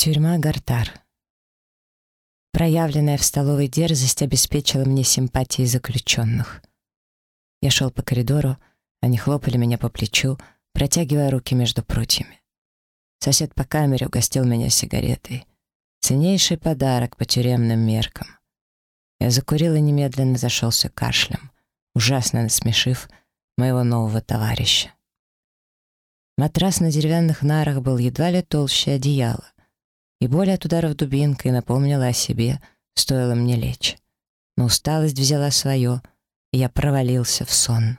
Тюрьма Гартар. Проявленная в столовой дерзость обеспечила мне симпатии заключенных. Я шел по коридору, они хлопали меня по плечу, протягивая руки между прутьями. Сосед по камере угостил меня сигаретой. Ценнейший подарок по тюремным меркам. Я закурил и немедленно зашелся кашлем, ужасно насмешив моего нового товарища. Матрас на деревянных нарах был едва ли толще одеяла и боль от ударов дубинкой напомнила о себе, стоило мне лечь. Но усталость взяла свое, и я провалился в сон.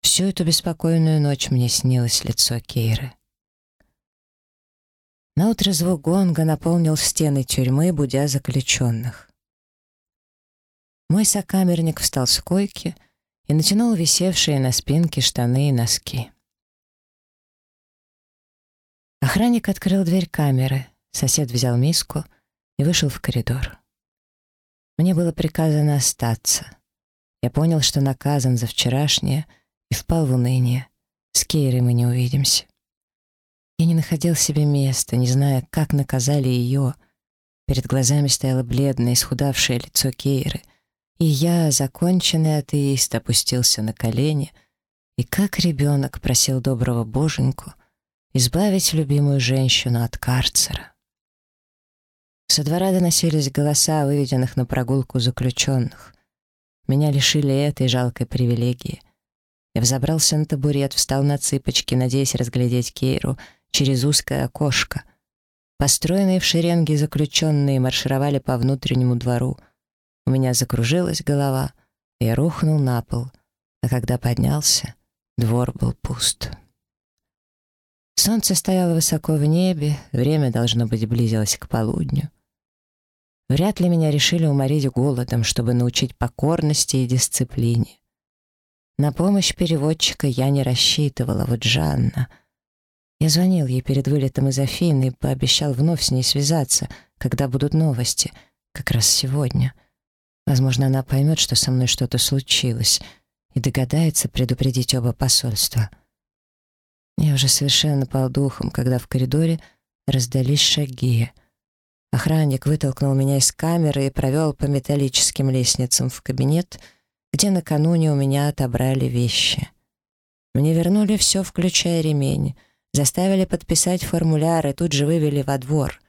Всю эту беспокойную ночь мне снилось лицо Кейры. Наутро звук гонга наполнил стены тюрьмы, будя заключенных. Мой сокамерник встал с койки и натянул висевшие на спинке штаны и носки. Охранник открыл дверь камеры — Сосед взял миску и вышел в коридор. Мне было приказано остаться. Я понял, что наказан за вчерашнее и впал в уныние. С Кейрой мы не увидимся. Я не находил себе места, не зная, как наказали ее. Перед глазами стояло бледное, исхудавшее лицо Кейры, и я, законченный атеист, опустился на колени и, как ребенок, просил доброго боженьку избавить любимую женщину от карцера. Со двора доносились голоса выведенных на прогулку заключенных. Меня лишили этой жалкой привилегии. Я взобрался на табурет, встал на цыпочки, надеясь разглядеть Кейру через узкое окошко. Построенные в шеренге заключенные маршировали по внутреннему двору. У меня закружилась голова, и я рухнул на пол, а когда поднялся, двор был пуст. Солнце стояло высоко в небе, время, должно быть, близилось к полудню. Вряд ли меня решили уморить голодом, чтобы научить покорности и дисциплине. На помощь переводчика я не рассчитывала, вот Жанна. Я звонил ей перед вылетом из Афины и пообещал вновь с ней связаться, когда будут новости, как раз сегодня. Возможно, она поймет, что со мной что-то случилось, и догадается предупредить оба посольства. Я уже совершенно пал духом, когда в коридоре раздались шаги — Охранник вытолкнул меня из камеры и провел по металлическим лестницам в кабинет, где накануне у меня отобрали вещи. Мне вернули все, включая ремень, заставили подписать формуляр и тут же вывели во двор.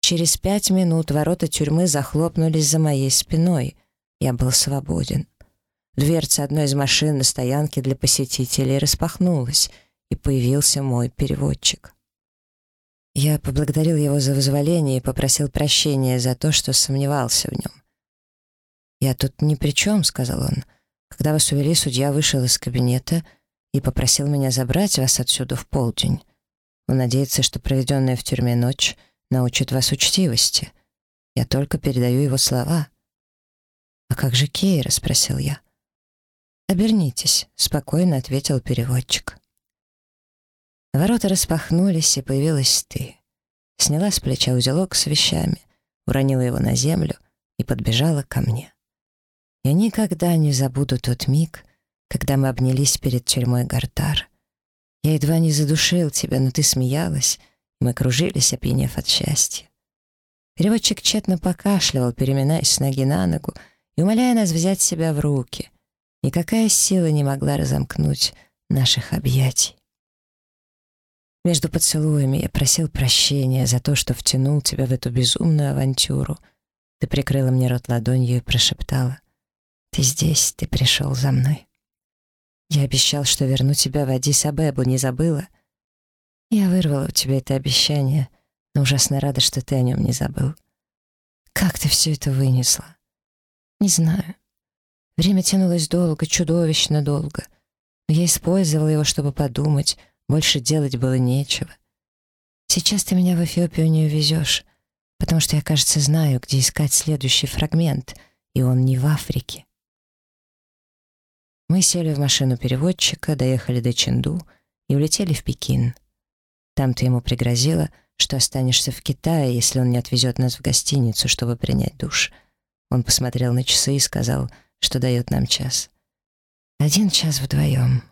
Через пять минут ворота тюрьмы захлопнулись за моей спиной. Я был свободен. Дверца одной из машин на стоянке для посетителей распахнулась, и появился мой переводчик. Я поблагодарил его за вызволение и попросил прощения за то, что сомневался в нем. «Я тут ни при чем», — сказал он. «Когда вас увели, судья вышел из кабинета и попросил меня забрать вас отсюда в полдень. Он надеется, что проведенная в тюрьме ночь научит вас учтивости. Я только передаю его слова». «А как же Кейра?» — спросил я. «Обернитесь», — спокойно ответил переводчик. Ворота распахнулись, и появилась ты. Сняла с плеча узелок с вещами, уронила его на землю и подбежала ко мне. Я никогда не забуду тот миг, когда мы обнялись перед тюрьмой Гартар. Я едва не задушил тебя, но ты смеялась, и мы кружились, опьянев от счастья. Переводчик тщетно покашливал, переминаясь с ноги на ногу и умоляя нас взять себя в руки. Никакая сила не могла разомкнуть наших объятий. Между поцелуями я просил прощения за то, что втянул тебя в эту безумную авантюру. Ты прикрыла мне рот ладонью и прошептала. «Ты здесь, ты пришел за мной». Я обещал, что верну тебя в Адис-Абебу, не забыла? Я вырвала у тебя это обещание, но ужасно рада, что ты о нем не забыл. Как ты все это вынесла? Не знаю. Время тянулось долго, чудовищно долго. Но я использовала его, чтобы подумать, больше делать было нечего. Сейчас ты меня в Эфиопию не увезешь, потому что я, кажется, знаю, где искать следующий фрагмент, и он не в Африке. Мы сели в машину переводчика, доехали до Ченду и улетели в Пекин. Там ты ему пригрозила, что останешься в Китае, если он не отвезет нас в гостиницу, чтобы принять душ. Он посмотрел на часы и сказал, что дает нам час. Один час вдвоем,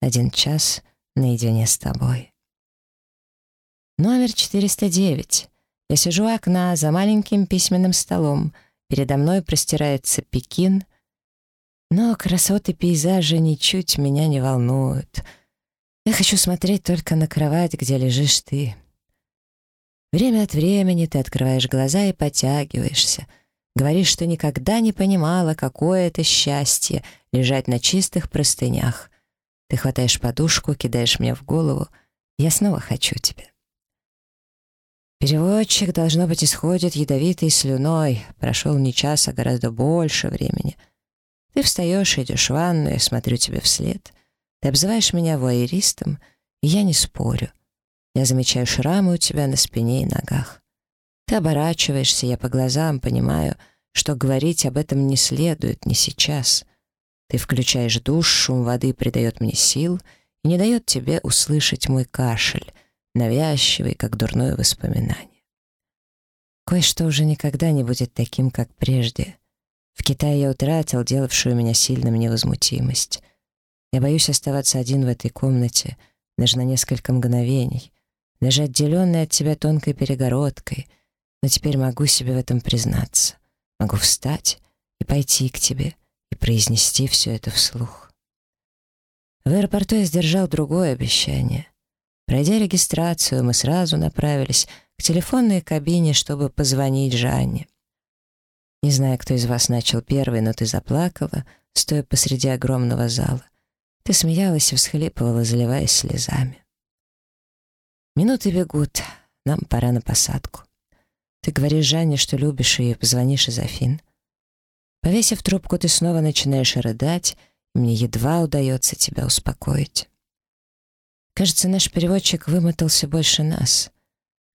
один час наедине с тобой. Номер 409. Я сижу у окна за маленьким письменным столом. Передо мной простирается Пекин. Но красоты пейзажа ничуть меня не волнуют. Я хочу смотреть только на кровать, где лежишь ты. Время от времени ты открываешь глаза и потягиваешься. Говоришь, что никогда не понимала, какое это счастье — лежать на чистых простынях. Ты хватаешь подушку, кидаешь мне в голову. Я снова хочу тебя. Переводчик, должно быть, исходит ядовитой слюной. Прошел не час, а гораздо больше времени. Ты встаешь, идешь в ванну, я смотрю тебе вслед. Ты обзываешь меня вуайеристом, и я не спорю. Я замечаю шрамы у тебя на спине и ногах. Ты оборачиваешься, я по глазам понимаю, что говорить об этом не следует, не сейчас. Ты включаешь душ, шум воды придает мне сил и не дает тебе услышать мой кашель, навязчивый, как дурное воспоминание. Кое-что уже никогда не будет таким, как прежде. В Китае я утратил делавшую меня сильным невозмутимость. Я боюсь оставаться один в этой комнате, даже на несколько мгновений, даже отделенный от тебя тонкой перегородкой, но теперь могу себе в этом признаться. Могу встать и пойти к тебе и произнести все это вслух. В аэропорту я сдержал другое обещание. Пройдя регистрацию, мы сразу направились к телефонной кабине, чтобы позвонить Жанне. Не знаю, кто из вас начал первый, но ты заплакала, стоя посреди огромного зала. Ты смеялась и всхлипывала, заливаясь слезами. Минуты бегут, нам пора на посадку. Ты говоришь Жанне, что любишь ее, позвонишь из Афин. Повесив трубку, ты снова начинаешь рыдать, и мне едва удается тебя успокоить. Кажется, наш переводчик вымотался больше нас.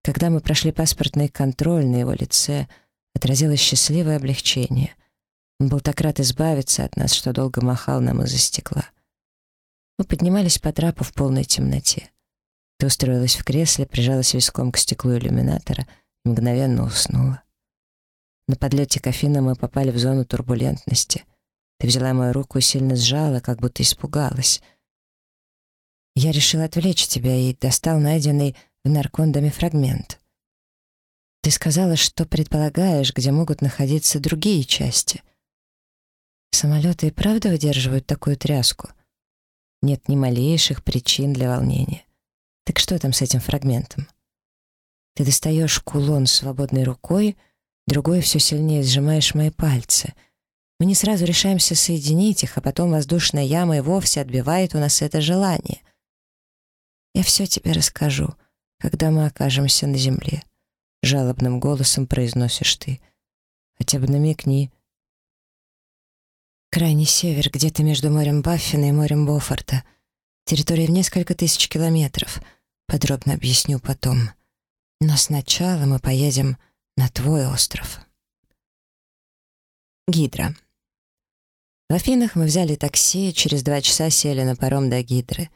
Когда мы прошли паспортный контроль, на его лице отразилось счастливое облегчение. Он был так рад избавиться от нас, что долго махал нам из-за стекла. Мы поднимались по трапу в полной темноте. Ты устроилась в кресле, прижалась виском к стеклу иллюминатора мгновенно уснула. На подлете к Афинам мы попали в зону турбулентности. Ты взяла мою руку и сильно сжала, как будто испугалась. Я решил отвлечь тебя и достал найденный в наркондаме фрагмент. Ты сказала, что предполагаешь, где могут находиться другие части. Самолеты и правда выдерживают такую тряску? Нет ни малейших причин для волнения. Так что там с этим фрагментом? Ты достаешь кулон свободной рукой, другой все сильнее сжимаешь мои пальцы. Мы не сразу решаемся соединить их, а потом воздушная яма и вовсе отбивает у нас это желание. Я все тебе расскажу, когда мы окажемся на земле. Жалобным голосом произносишь ты. Хотя бы намекни. Крайний север, где-то между морем Баффина и морем Бофорта. Территория в несколько тысяч километров — Подробно объясню потом. Но сначала мы поедем на твой остров. Гидра. В Афинах мы взяли такси, через два часа сели на паром до Гидры.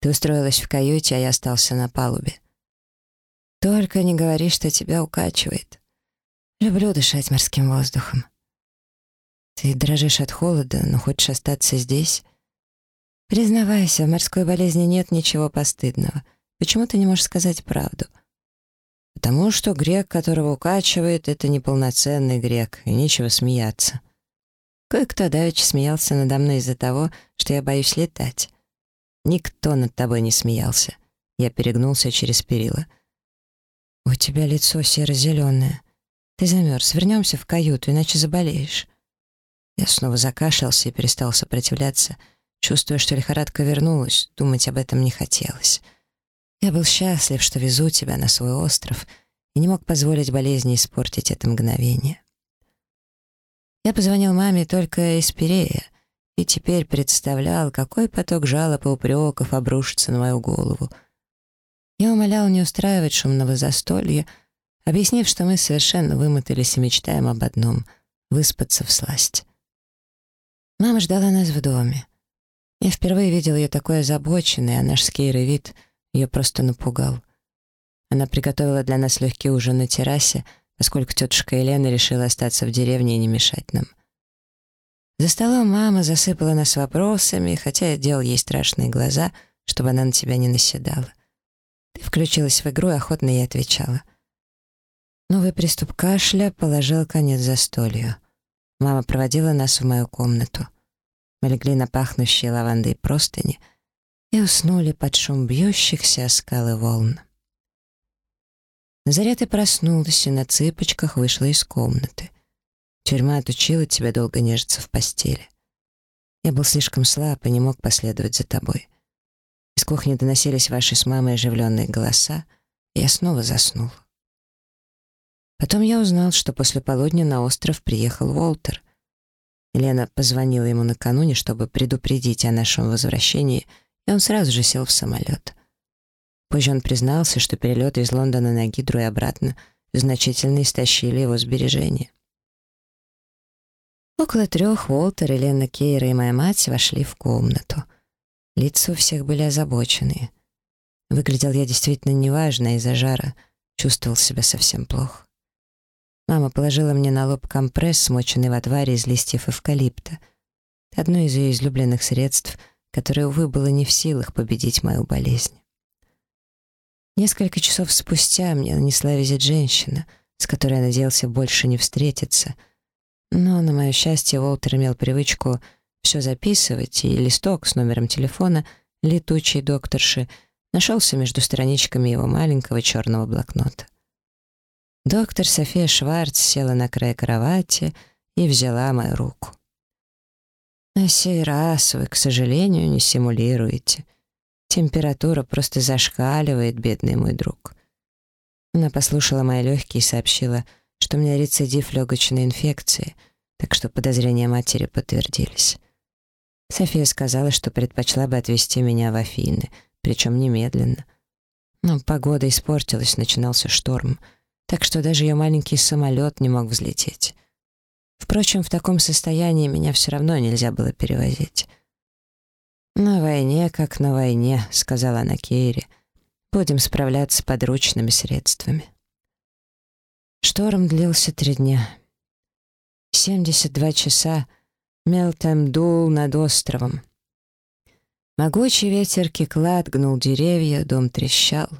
Ты устроилась в каюте, а я остался на палубе. Только не говори, что тебя укачивает. Люблю дышать морским воздухом. Ты дрожишь от холода, но хочешь остаться здесь? Признавайся, в морской болезни нет ничего постыдного — Почему ты не можешь сказать правду? Потому что грек, которого укачивает, это неполноценный грек, и нечего смеяться. Кое-кто давеча смеялся надо мной из-за того, что я боюсь летать. Никто над тобой не смеялся. Я перегнулся через перила. «У тебя лицо серо-зеленое. Ты замерз. Вернемся в каюту, иначе заболеешь». Я снова закашлялся и перестал сопротивляться, чувствуя, что лихорадка вернулась, думать об этом не хотелось. Я был счастлив, что везу тебя на свой остров и не мог позволить болезни испортить это мгновение. Я позвонил маме только из Пирея и теперь представлял, какой поток жалоб и упреков обрушится на мою голову. Я умолял не устраивать шумного застолья, объяснив, что мы совершенно вымотались и мечтаем об одном — выспаться в сласть. Мама ждала нас в доме. Я впервые видел ее такой озабоченной, а наш скейрый вид — ее просто напугал. Она приготовила для нас легкий ужин на террасе, поскольку тетушка Елена решила остаться в деревне и не мешать нам. За столом мама засыпала нас вопросами, хотя я делал ей страшные глаза, чтобы она на тебя не наседала. Ты включилась в игру и охотно ей отвечала. Новый приступ кашля положил конец застолью. Мама проводила нас в мою комнату. Мы легли на пахнущие лавандой простыни и уснули под шум бьющихся скалы волн. Заря ты проснулась и на цыпочках вышла из комнаты. Тюрьма отучила тебя долго нежиться в постели. Я был слишком слаб и не мог последовать за тобой. Из кухни доносились ваши с мамой оживленные голоса, и я снова заснул. Потом я узнал, что после полудня на остров приехал Уолтер. Елена позвонила ему накануне, чтобы предупредить о нашем возвращении, и он сразу же сел в самолет. Позже он признался, что перелеты из Лондона на Гидру и обратно значительно истощили его сбережения. Около трех Уолтер, Елена Кейра и моя мать вошли в комнату. Лица у всех были озабоченные. Выглядел я действительно неважно из-за жара, чувствовал себя совсем плохо. Мама положила мне на лоб компресс, смоченный в отваре из листьев эвкалипта. Одно из ее излюбленных средств, которое, увы, было не в силах победить мою болезнь. Несколько часов спустя мне нанесла визит женщина, с которой я надеялся больше не встретиться. Но, на мое счастье, Уолтер имел привычку все записывать, и листок с номером телефона летучей докторши нашелся между страничками его маленького черного блокнота. Доктор София Шварц села на край кровати и взяла мою руку. «На сей раз вы, к сожалению, не симулируете. Температура просто зашкаливает, бедный мой друг». Она послушала мои легкие и сообщила, что у меня рецидив легочной инфекции, так что подозрения матери подтвердились. София сказала, что предпочла бы отвезти меня в Афины, причем немедленно. Но погода испортилась, начинался шторм — так что даже ее маленький самолет не мог взлететь. Впрочем, в таком состоянии меня все равно нельзя было перевозить. «На войне, как на войне», — сказала она Кейри. «Будем справляться подручными средствами». Шторм длился три дня. 72 часа Мелтем дул над островом. Могучий ветер киклад гнул деревья, дом трещал —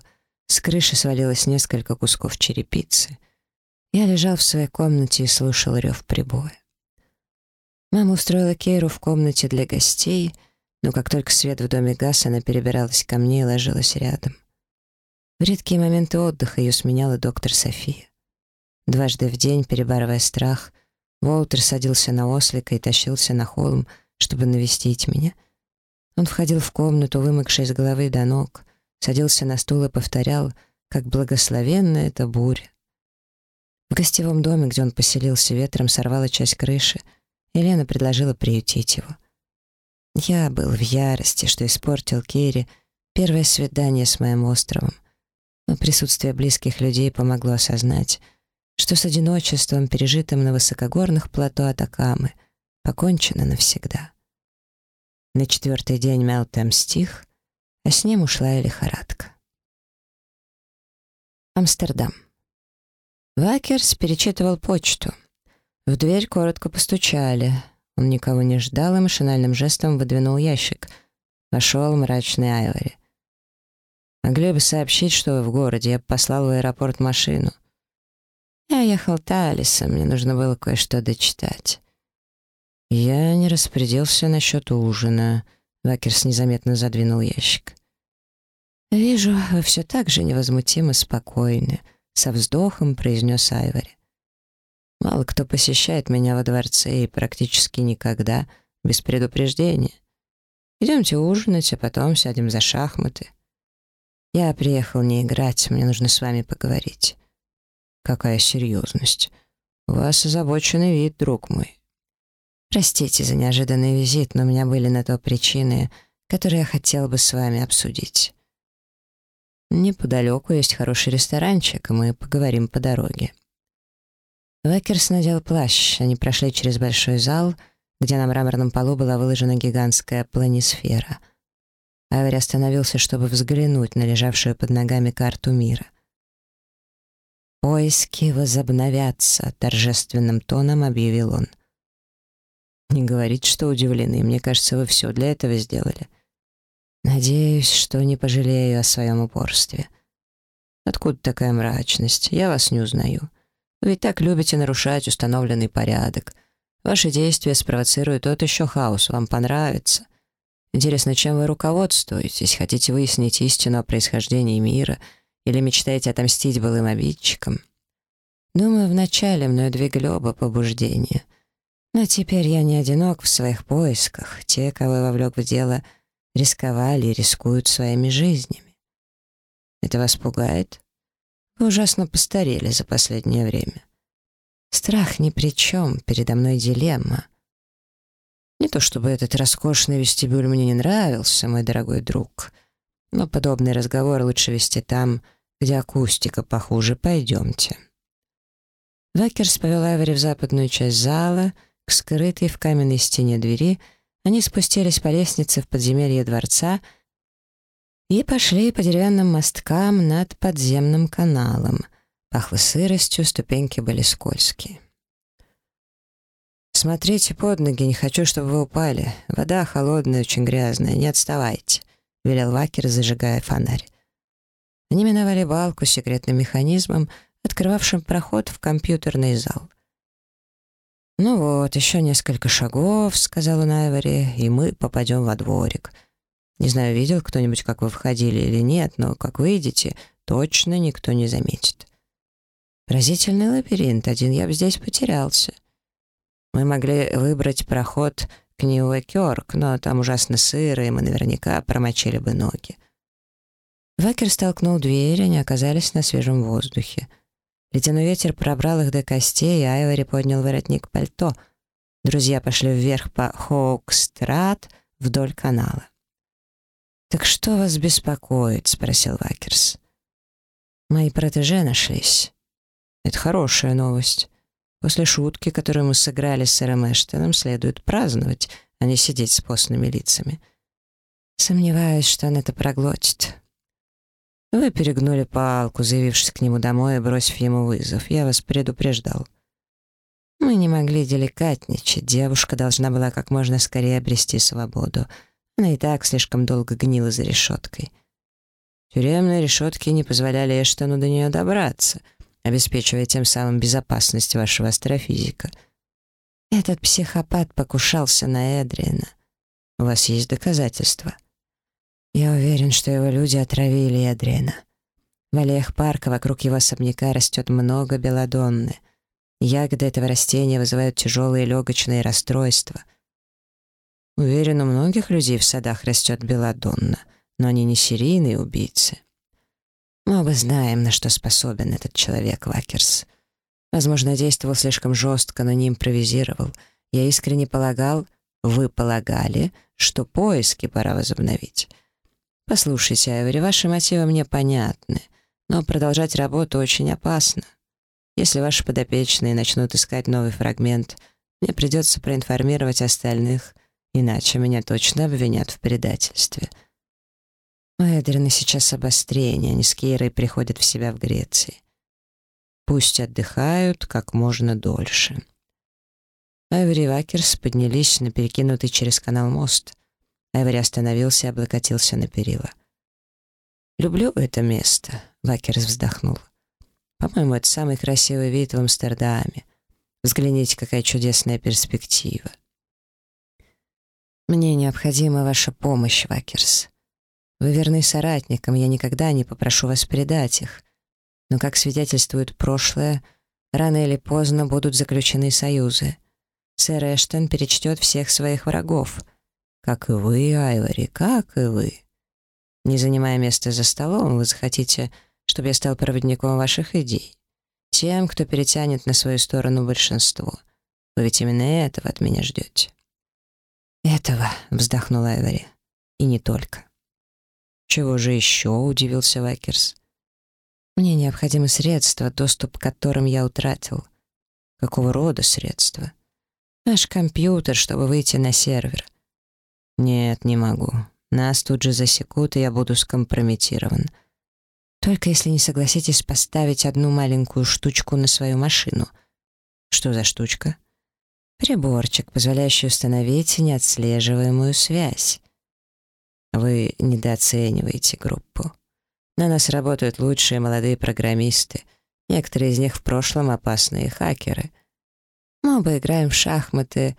с крыши свалилось несколько кусков черепицы. Я лежал в своей комнате и слушал рев прибоя. Мама устроила Кейру в комнате для гостей, но как только свет в доме гас, она перебиралась ко мне и ложилась рядом. В редкие моменты отдыха ее сменяла доктор София. Дважды в день, перебарывая страх, Уолтер садился на ослика и тащился на холм, чтобы навестить меня. Он входил в комнату, вымокший с головы до ног, садился на стул и повторял, как благословенна эта буря. В гостевом доме, где он поселился, ветром сорвала часть крыши, и Лена предложила приютить его. Я был в ярости, что испортил Керри первое свидание с моим островом, но присутствие близких людей помогло осознать, что с одиночеством, пережитым на высокогорных плато Атакамы, покончено навсегда. На четвертый день Мелтем стих, а с ним ушла и лихорадка. Амстердам. Вакерс перечитывал почту. В дверь коротко постучали. Он никого не ждал и машинальным жестом выдвинул ящик. Вошел мрачный Айвори. «Могли бы сообщить, что вы в городе. Я послал в аэропорт машину». «Я ехал Талисом, мне нужно было кое-что дочитать». «Я не распорядился насчет ужина». Вакерс незаметно задвинул ящик. «Вижу, вы все так же невозмутимо спокойны», — со вздохом произнес Айвори. «Мало кто посещает меня во дворце и практически никогда без предупреждения. Идемте ужинать, а потом сядем за шахматы. Я приехал не играть, мне нужно с вами поговорить». «Какая серьезность! У вас озабоченный вид, друг мой». «Простите за неожиданный визит, но у меня были на то причины, которые я хотел бы с вами обсудить». Неподалеку есть хороший ресторанчик, мы поговорим по дороге. Векерс надел плащ. Они прошли через большой зал, где на мраморном полу была выложена гигантская планисфера. Айвори остановился, чтобы взглянуть на лежавшую под ногами карту мира. «Поиски возобновятся», — торжественным тоном объявил он. «Не говорите, что удивлены. Мне кажется, вы все для этого сделали. Надеюсь, что не пожалею о своем упорстве. Откуда такая мрачность? Я вас не узнаю. Вы ведь так любите нарушать установленный порядок. Ваши действия спровоцируют тот еще хаос, вам понравится. Интересно, чем вы руководствуетесь? Хотите выяснить истину о происхождении мира или мечтаете отомстить былым обидчикам? Думаю, вначале мною двигали оба побуждения. Но теперь я не одинок в своих поисках. Те, кого я вовлек в дело, рисковали и рискуют своими жизнями. Это вас пугает? Вы ужасно постарели за последнее время. Страх ни при чем, передо мной дилемма. Не то чтобы этот роскошный вестибюль мне не нравился, мой дорогой друг, но подобный разговор лучше вести там, где акустика похуже. Пойдемте. Вакерс повел Айвори в западную часть зала, к скрытой в каменной стене двери. Они спустились по лестнице в подземелье дворца и пошли по деревянным мосткам над подземным каналом. Пахло сыростью, ступеньки были скользкие. «Смотрите под ноги, не хочу, чтобы вы упали. Вода холодная, очень грязная, не отставайте», — велел Вакер, зажигая фонарь. Они миновали балку с секретным механизмом, открывавшим проход в компьютерный зал. «Ну вот, еще несколько шагов», — сказал он Айвори, — «и мы попадем во дворик. Не знаю, видел кто-нибудь, как вы входили или нет, но как выйдете, точно никто не заметит». Поразительный лабиринт, один я бы здесь потерялся. Мы могли выбрать проход к Ньюэкёрк, но там ужасно сыро, и мы наверняка промочили бы ноги. Вакер столкнул дверь, они оказались на свежем воздухе. Ледяной ветер пробрал их до костей, и Айвори поднял воротник пальто. Друзья пошли вверх по Хоукстрат вдоль канала. «Так что вас беспокоит?» — спросил Вакерс. «Мои протеже нашлись». «Это хорошая новость. После шутки, которую мы сыграли с сэром Эштоном, следует праздновать, а не сидеть с постными лицами. Сомневаюсь, что он это проглотит. Вы перегнули палку, заявившись к нему домой и бросив ему вызов. Я вас предупреждал. Мы не могли деликатничать. Девушка должна была как можно скорее обрести свободу. Она и так слишком долго гнила за решеткой. Тюремные решетки не позволяли Эштону до нее добраться — обеспечивая тем самым безопасность вашего астрофизика. Этот психопат покушался на Эдриана. У вас есть доказательства? Я уверен, что его люди отравили Эдриана. В аллеях парка вокруг его особняка растет много белодонны. Ягоды этого растения вызывают тяжелые легочные расстройства. Уверен, у многих людей в садах растет белодонна, но они не серийные убийцы. Мы оба знаем, на что способен этот человек, Вакерс. Возможно, действовал слишком жестко, но не импровизировал. Я искренне полагал, вы полагали, что поиски пора возобновить. Послушайте, Айвори, ваши мотивы мне понятны, но продолжать работу очень опасно. Если ваши подопечные начнут искать новый фрагмент, мне придется проинформировать остальных, иначе меня точно обвинят в предательстве — у Эдрина сейчас обострение, они с Кейрой приходят в себя в Греции. Пусть отдыхают как можно дольше. Айвори и Вакерс поднялись на перекинутый через канал мост. Айвори остановился и облокотился на перила. «Люблю это место», — Вакерс вздохнул. «По-моему, это самый красивый вид в Амстердаме. Взгляните, какая чудесная перспектива». «Мне необходима ваша помощь, Вакерс. Вы верны соратникам, я никогда не попрошу вас предать их. Но, как свидетельствует прошлое, рано или поздно будут заключены союзы. Сэр Эштон перечтет всех своих врагов. Как и вы, Айвори, как и вы. Не занимая место за столом, вы захотите, чтобы я стал проводником ваших идей. Тем, кто перетянет на свою сторону большинство. Вы ведь именно этого от меня ждете. «Этого», — вздохнул Айвори. «И не только». «Чего же еще?» — удивился Вакерс. «Мне необходимы средства, доступ к которым я утратил». «Какого рода средства?» «Наш компьютер, чтобы выйти на сервер». «Нет, не могу. Нас тут же засекут, и я буду скомпрометирован. Только если не согласитесь поставить одну маленькую штучку на свою машину». «Что за штучка?» «Приборчик, позволяющий установить неотслеживаемую связь». Вы недооцениваете группу. На нас работают лучшие молодые программисты. Некоторые из них в прошлом опасные хакеры. Мы оба играем в шахматы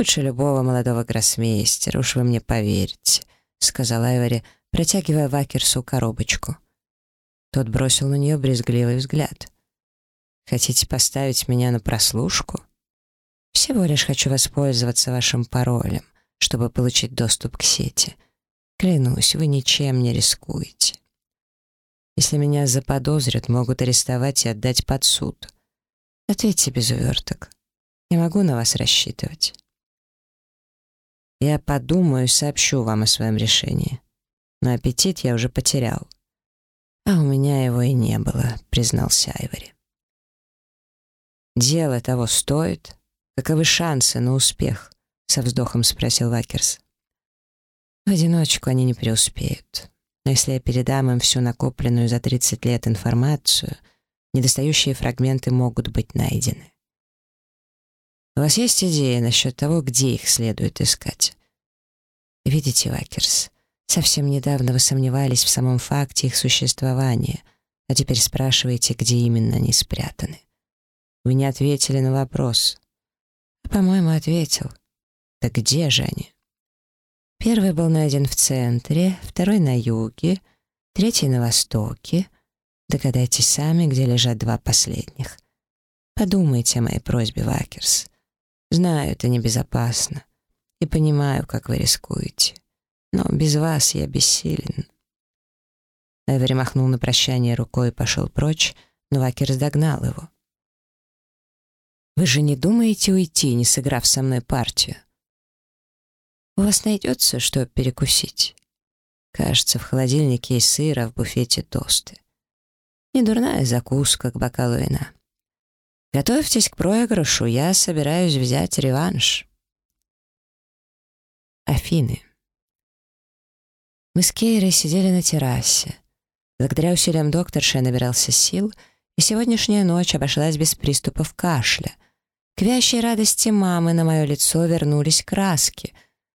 лучше любого молодого гроссмейстера, уж вы мне поверите», — сказал Айвори, протягивая Вакерсу коробочку. Тот бросил на нее брезгливый взгляд. «Хотите поставить меня на прослушку?» «Всего лишь хочу воспользоваться вашим паролем, чтобы получить доступ к сети. Клянусь, вы ничем не рискуете. Если меня заподозрят, могут арестовать и отдать под суд. Ответьте без уверток. Я могу на вас рассчитывать?» «Я подумаю и сообщу вам о своем решении. Но аппетит я уже потерял». «А у меня его и не было», — признался Айвори. «Дело того стоит? Каковы шансы на успех?» — со вздохом спросил Вакерс. «В одиночку они не преуспеют. Но если я передам им всю накопленную за 30 лет информацию, недостающие фрагменты могут быть найдены. У вас есть идея насчет того, где их следует искать? Видите, Вакерс, Совсем недавно вы сомневались в самом факте их существования, а теперь спрашиваете, где именно они спрятаны. Вы не ответили на вопрос. По-моему, ответил. Так где же они? Первый был найден в центре, второй на юге, третий на востоке. Догадайтесь сами, где лежат два последних. Подумайте о моей просьбе, Вакерс. Знаю, это небезопасно. И понимаю, как вы рискуете но без вас я бессилен». Эвери махнул на прощание рукой и пошел прочь, но Вакер догнал его. «Вы же не думаете уйти, не сыграв со мной партию? У вас найдется, что перекусить? Кажется, в холодильнике есть сыр, а в буфете тосты. Недурная закуска к бокалу вина. Готовьтесь к проигрышу, я собираюсь взять реванш». Афины. Мы с Кейрой сидели на террасе. Благодаря усилиям докторши я набирался сил, и сегодняшняя ночь обошлась без приступов кашля. К вящей радости мамы на мое лицо вернулись краски.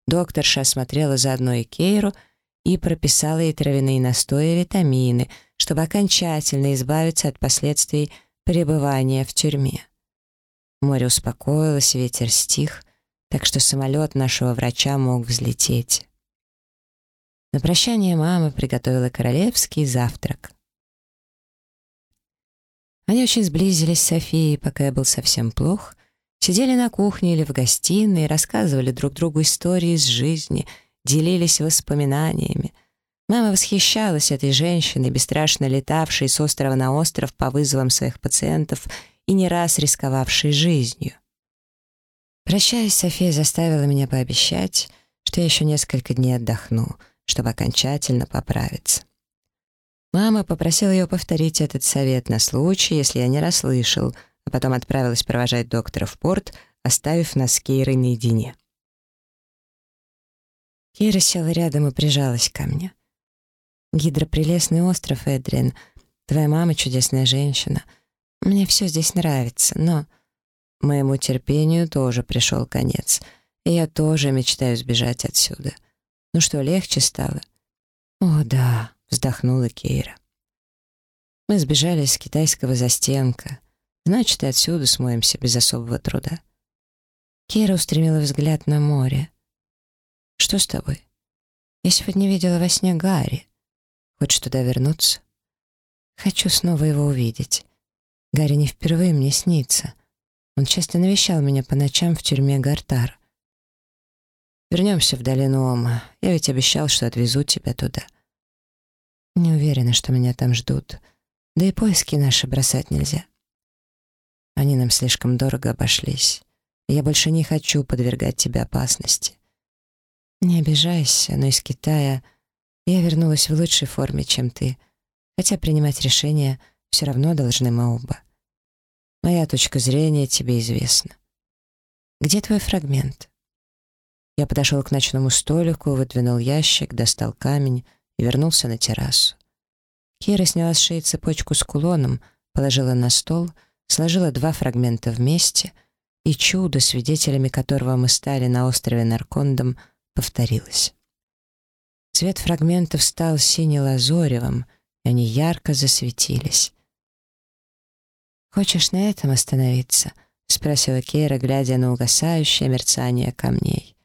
Докторша осмотрела заодно и Кейру и прописала ей травяные настои и витамины, чтобы окончательно избавиться от последствий пребывания в тюрьме. Море успокоилось, ветер стих, так что самолет нашего врача мог взлететь. На прощание мама приготовила королевский завтрак. Они очень сблизились с Софией, пока я был совсем плох, сидели на кухне или в гостиной, рассказывали друг другу истории из жизни, делились воспоминаниями. Мама восхищалась этой женщиной, бесстрашно летавшей с острова на остров по вызовам своих пациентов и не раз рисковавшей жизнью. Прощаясь, София заставила меня пообещать, что я еще несколько дней отдохну — чтобы окончательно поправиться. Мама попросила ее повторить этот совет на случай, если я не расслышал, а потом отправилась провожать доктора в порт, оставив нас с Кейрой наедине. Кейра села рядом и прижалась ко мне. «Гидропрелесный остров, Эдриан. Твоя мама чудесная женщина. Мне все здесь нравится, но...» Моему терпению тоже пришел конец, и я тоже мечтаю сбежать отсюда. Ну что, легче стало? О, да, вздохнула Кейра. Мы сбежали из китайского застенка. Значит, и отсюда смоемся без особого труда. Кейра устремила взгляд на море. Что с тобой? Я сегодня видела во сне Гарри. Хочешь туда вернуться? Хочу снова его увидеть. Гарри не впервые мне снится. Он часто навещал меня по ночам в тюрьме Гартар. Вернемся в долину Ома. Я ведь обещал, что отвезу тебя туда. Не уверена, что меня там ждут. Да и поиски наши бросать нельзя. Они нам слишком дорого обошлись. Я больше не хочу подвергать тебя опасности. Не обижайся, но из Китая я вернулась в лучшей форме, чем ты, хотя принимать решения все равно должны мы оба. Моя точка зрения тебе известна. Где твой фрагмент? Я подошел к ночному столику, выдвинул ящик, достал камень и вернулся на террасу. Кира сняла с шеи цепочку с кулоном, положила на стол, сложила два фрагмента вместе, и чудо, свидетелями которого мы стали на острове Наркондом, повторилось. Цвет фрагментов стал сине-лазоревым, и они ярко засветились. «Хочешь на этом остановиться?» — спросила Кейра, глядя на угасающее мерцание камней.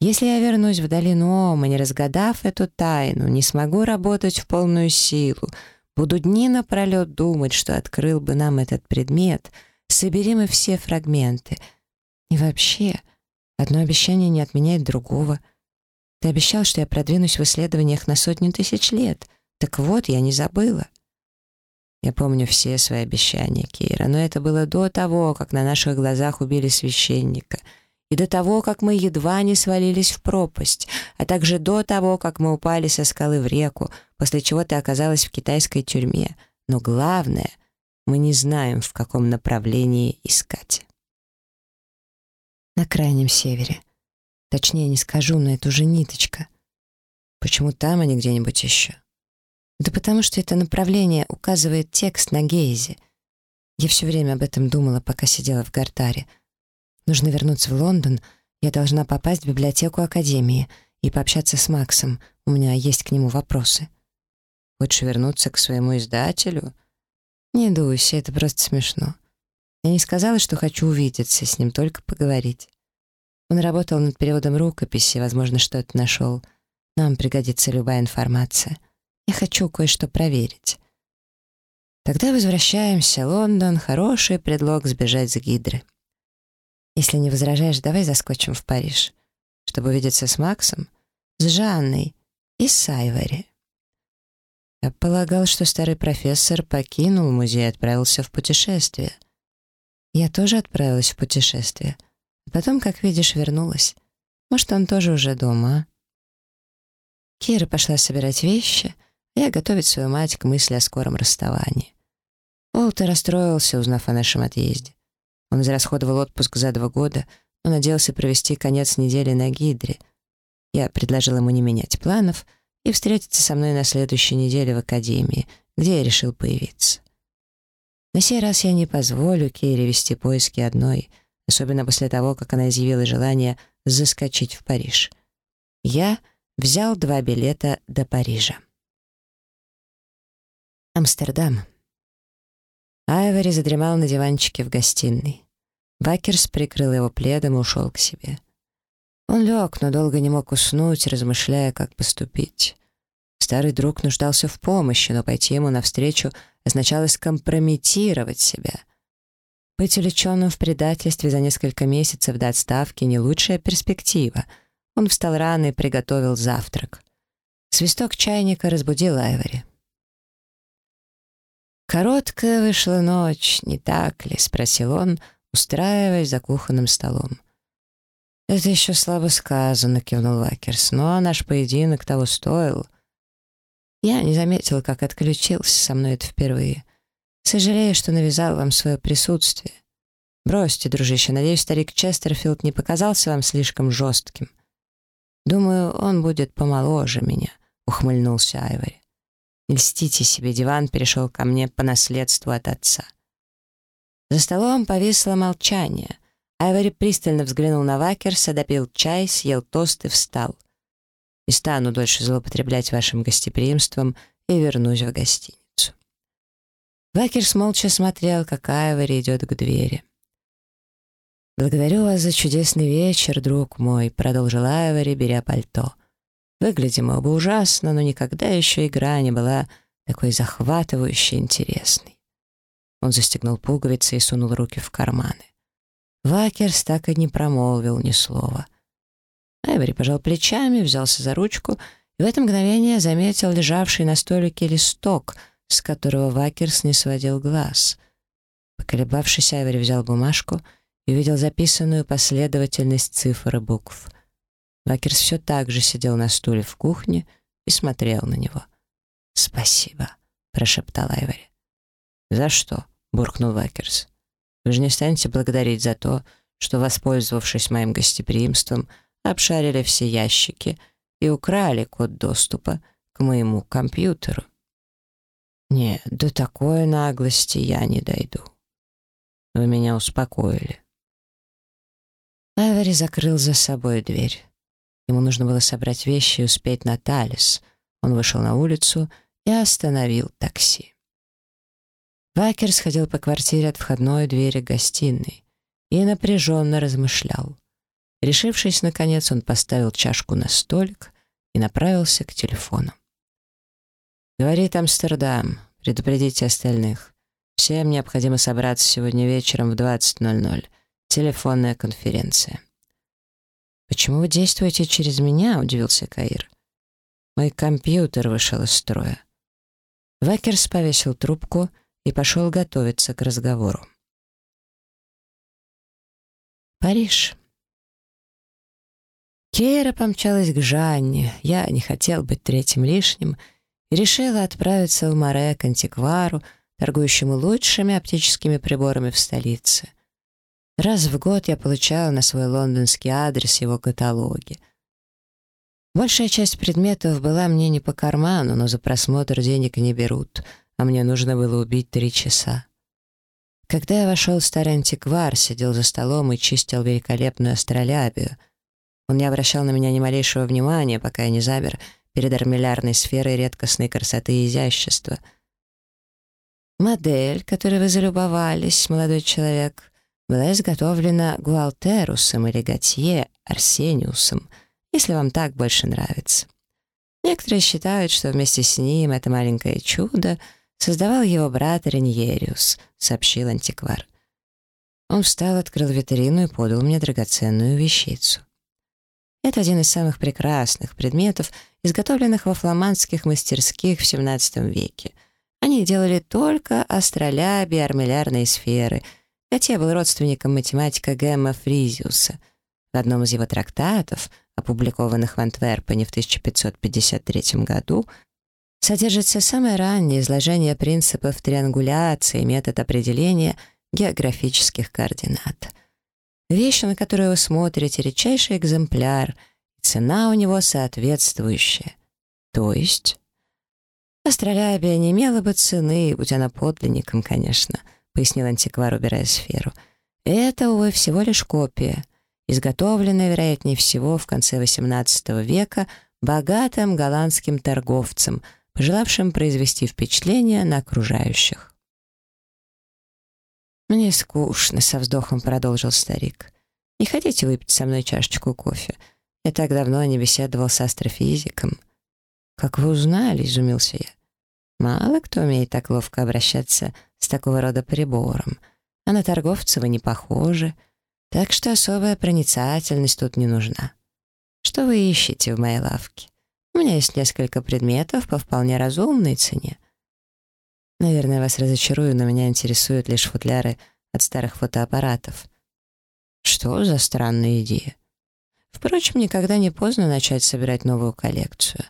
«Если я вернусь в долину Ома, не разгадав эту тайну, не смогу работать в полную силу, буду дни напролет думать, что открыл бы нам этот предмет, собери мы все фрагменты. И вообще, одно обещание не отменяет другого. Ты обещал, что я продвинусь в исследованиях на сотню тысяч лет. Так вот, я не забыла». Я помню все свои обещания, Кира, но это было до того, как на наших глазах убили священника, и до того, как мы едва не свалились в пропасть, а также до того, как мы упали со скалы в реку, после чего ты оказалась в китайской тюрьме. Но главное, мы не знаем, в каком направлении искать. На крайнем севере. Точнее не скажу, но это уже ниточка. Почему там, а не где-нибудь еще? Да потому что это направление указывает текст на Гейзе. Я все время об этом думала, пока сидела в Гартаре. Нужно вернуться в Лондон, я должна попасть в библиотеку Академии и пообщаться с Максом, у меня есть к нему вопросы. Хочешь вернуться к своему издателю? Не дуйся, это просто смешно. Я не сказала, что хочу увидеться с ним, только поговорить. Он работал над переводом рукописи, возможно, что-то нашел. Нам пригодится любая информация. Я хочу кое-что проверить. Тогда возвращаемся. Лондон — хороший предлог сбежать с Гидры. Если не возражаешь, давай заскочим в Париж, чтобы увидеться с Максом, с Жанной и с Айвори. Я полагал, что старый профессор покинул музей и отправился в путешествие. Я тоже отправилась в путешествие. А потом, как видишь, вернулась. Может, он тоже уже дома, а? Кира пошла собирать вещи — я готовить свою мать к мысли о скором расставании. Уолтер расстроился, узнав о нашем отъезде. Он израсходовал отпуск за два года, но надеялся провести конец недели на Гидре. Я предложил ему не менять планов и встретиться со мной на следующей неделе в академии, где я решил появиться. На сей раз я не позволю Кейре вести поиски одной, особенно после того, как она изъявила желание заскочить в Париж. Я взял два билета до Парижа. Амстердам. Айвори задремал на диванчике в гостиной. Бакерс прикрыл его пледом и ушел к себе. Он лег, но долго не мог уснуть, размышляя, как поступить. Старый друг нуждался в помощи, но пойти ему навстречу означало скомпрометировать себя. Быть увлеченным в предательстве за несколько месяцев до отставки — не лучшая перспектива. Он встал рано и приготовил завтрак. Свисток чайника разбудил Айвори. «Короткая вышла ночь, не так ли?» — спросил он, устраиваясь за кухонным столом. «Это еще слабо сказано», — кивнул Вакерс, «но наш поединок того стоил». Я не заметил, как отключился, со мной это впервые. Сожалею, что навязал вам свое присутствие. Бросьте, дружище, надеюсь, старик Честерфилд не показался вам слишком жестким. Думаю, он будет помоложе меня, — ухмыльнулся Айвори. Не льстите себе, диван перешел ко мне по наследству от отца. За столом повисло молчание. Айвори пристально взглянул на Вакерса, допил чай, съел тост и встал. «Не стану дольше злоупотреблять вашим гостеприимством и вернусь в гостиницу». Вакерс молча смотрел, как Айвори идет к двери. «Благодарю вас за чудесный вечер, друг мой», — продолжил Айвори, беря пальто. Выглядим оба ужасно, но никогда еще игра не была такой захватывающей интересной. Он застегнул пуговицы и сунул руки в карманы. Вакерс так и не промолвил ни слова. Айвори пожал плечами, взялся за ручку и в это мгновение заметил лежавший на столике листок, с которого Вакерс не сводил глаз. Поколебавшись, Айвори взял бумажку и увидел записанную последовательность цифр и букв — Вакерс все так же сидел на стуле в кухне и смотрел на него. «Спасибо», — прошептал Айвори. «За что?» — буркнул Вакерс. «Вы же не станете благодарить за то, что, воспользовавшись моим гостеприимством, обшарили все ящики и украли код доступа к моему компьютеру. Нет, до такой наглости я не дойду. Вы меня успокоили. Айвори закрыл за собой дверь. Ему нужно было собрать вещи и успеть на Талис. Он вышел на улицу и остановил такси. Вакер сходил по квартире от входной двери гостиной и напряженно размышлял. Решившись, наконец, он поставил чашку на столик и направился к телефону. «Говорит Амстердам, предупредите остальных. Всем необходимо собраться сегодня вечером в 20.00. Телефонная конференция». «Почему вы действуете через меня?» — удивился Каир. «Мой компьютер вышел из строя». Вакерс повесил трубку и пошел готовиться к разговору. Париж. Кейра помчалась к Жанне. Я не хотел быть третьим лишним решила отправиться в Море к антиквару, торгующему лучшими оптическими приборами в столице. Раз в год я получала на свой лондонский адрес его каталоги. Большая часть предметов была мне не по карману, но за просмотр денег не берут, а мне нужно было убить три часа. Когда я вошел, старый антиквар сидел за столом и чистил великолепную астролябию. Он не обращал на меня ни малейшего внимания, пока я не замер перед армиллярной сферой редкостной красоты и изящества. Модель, которой вы залюбовались, молодой человек, была изготовлена Гуалтерусом или Готье Арсениусом, если вам так больше нравится. Некоторые считают, что вместе с ним это маленькое чудо создавал его брат Реньериус, сообщил антиквар. Он встал, открыл витрину и подал мне драгоценную вещицу. Это один из самых прекрасных предметов, изготовленных во фламандских мастерских в XVII веке. Они делали только астролябии, армиллярные сферы — Готье был родственником математика Гэмма Фризиуса. В одном из его трактатов, опубликованных в Антверпене в 1553 году, содержится самое раннее изложение принципов триангуляции и метод определения географических координат. Вещь, на которую вы смотрите, редчайший экземпляр, цена у него соответствующая. То есть... Астролябия не имела бы цены, будь она подлинником, конечно —— пояснил антиквар, убирая сферу. «Это, увы, всего лишь копия, изготовленная, вероятнее всего, в конце XVIII века богатым голландским торговцем, пожелавшим произвести впечатление на окружающих». «Мне скучно», — со вздохом продолжил старик. «Не хотите выпить со мной чашечку кофе? Я так давно не беседовал с астрофизиком». «Как вы узнали?» — изумился я. «Мало кто умеет так ловко обращаться с такого рода прибором, а на торговца вы не похожи, так что особая проницательность тут не нужна. Что вы ищете в моей лавке? У меня есть несколько предметов по вполне разумной цене. Наверное, вас разочарую, но меня интересуют лишь футляры от старых фотоаппаратов. Что за странная идея? Впрочем, никогда не поздно начать собирать новую коллекцию.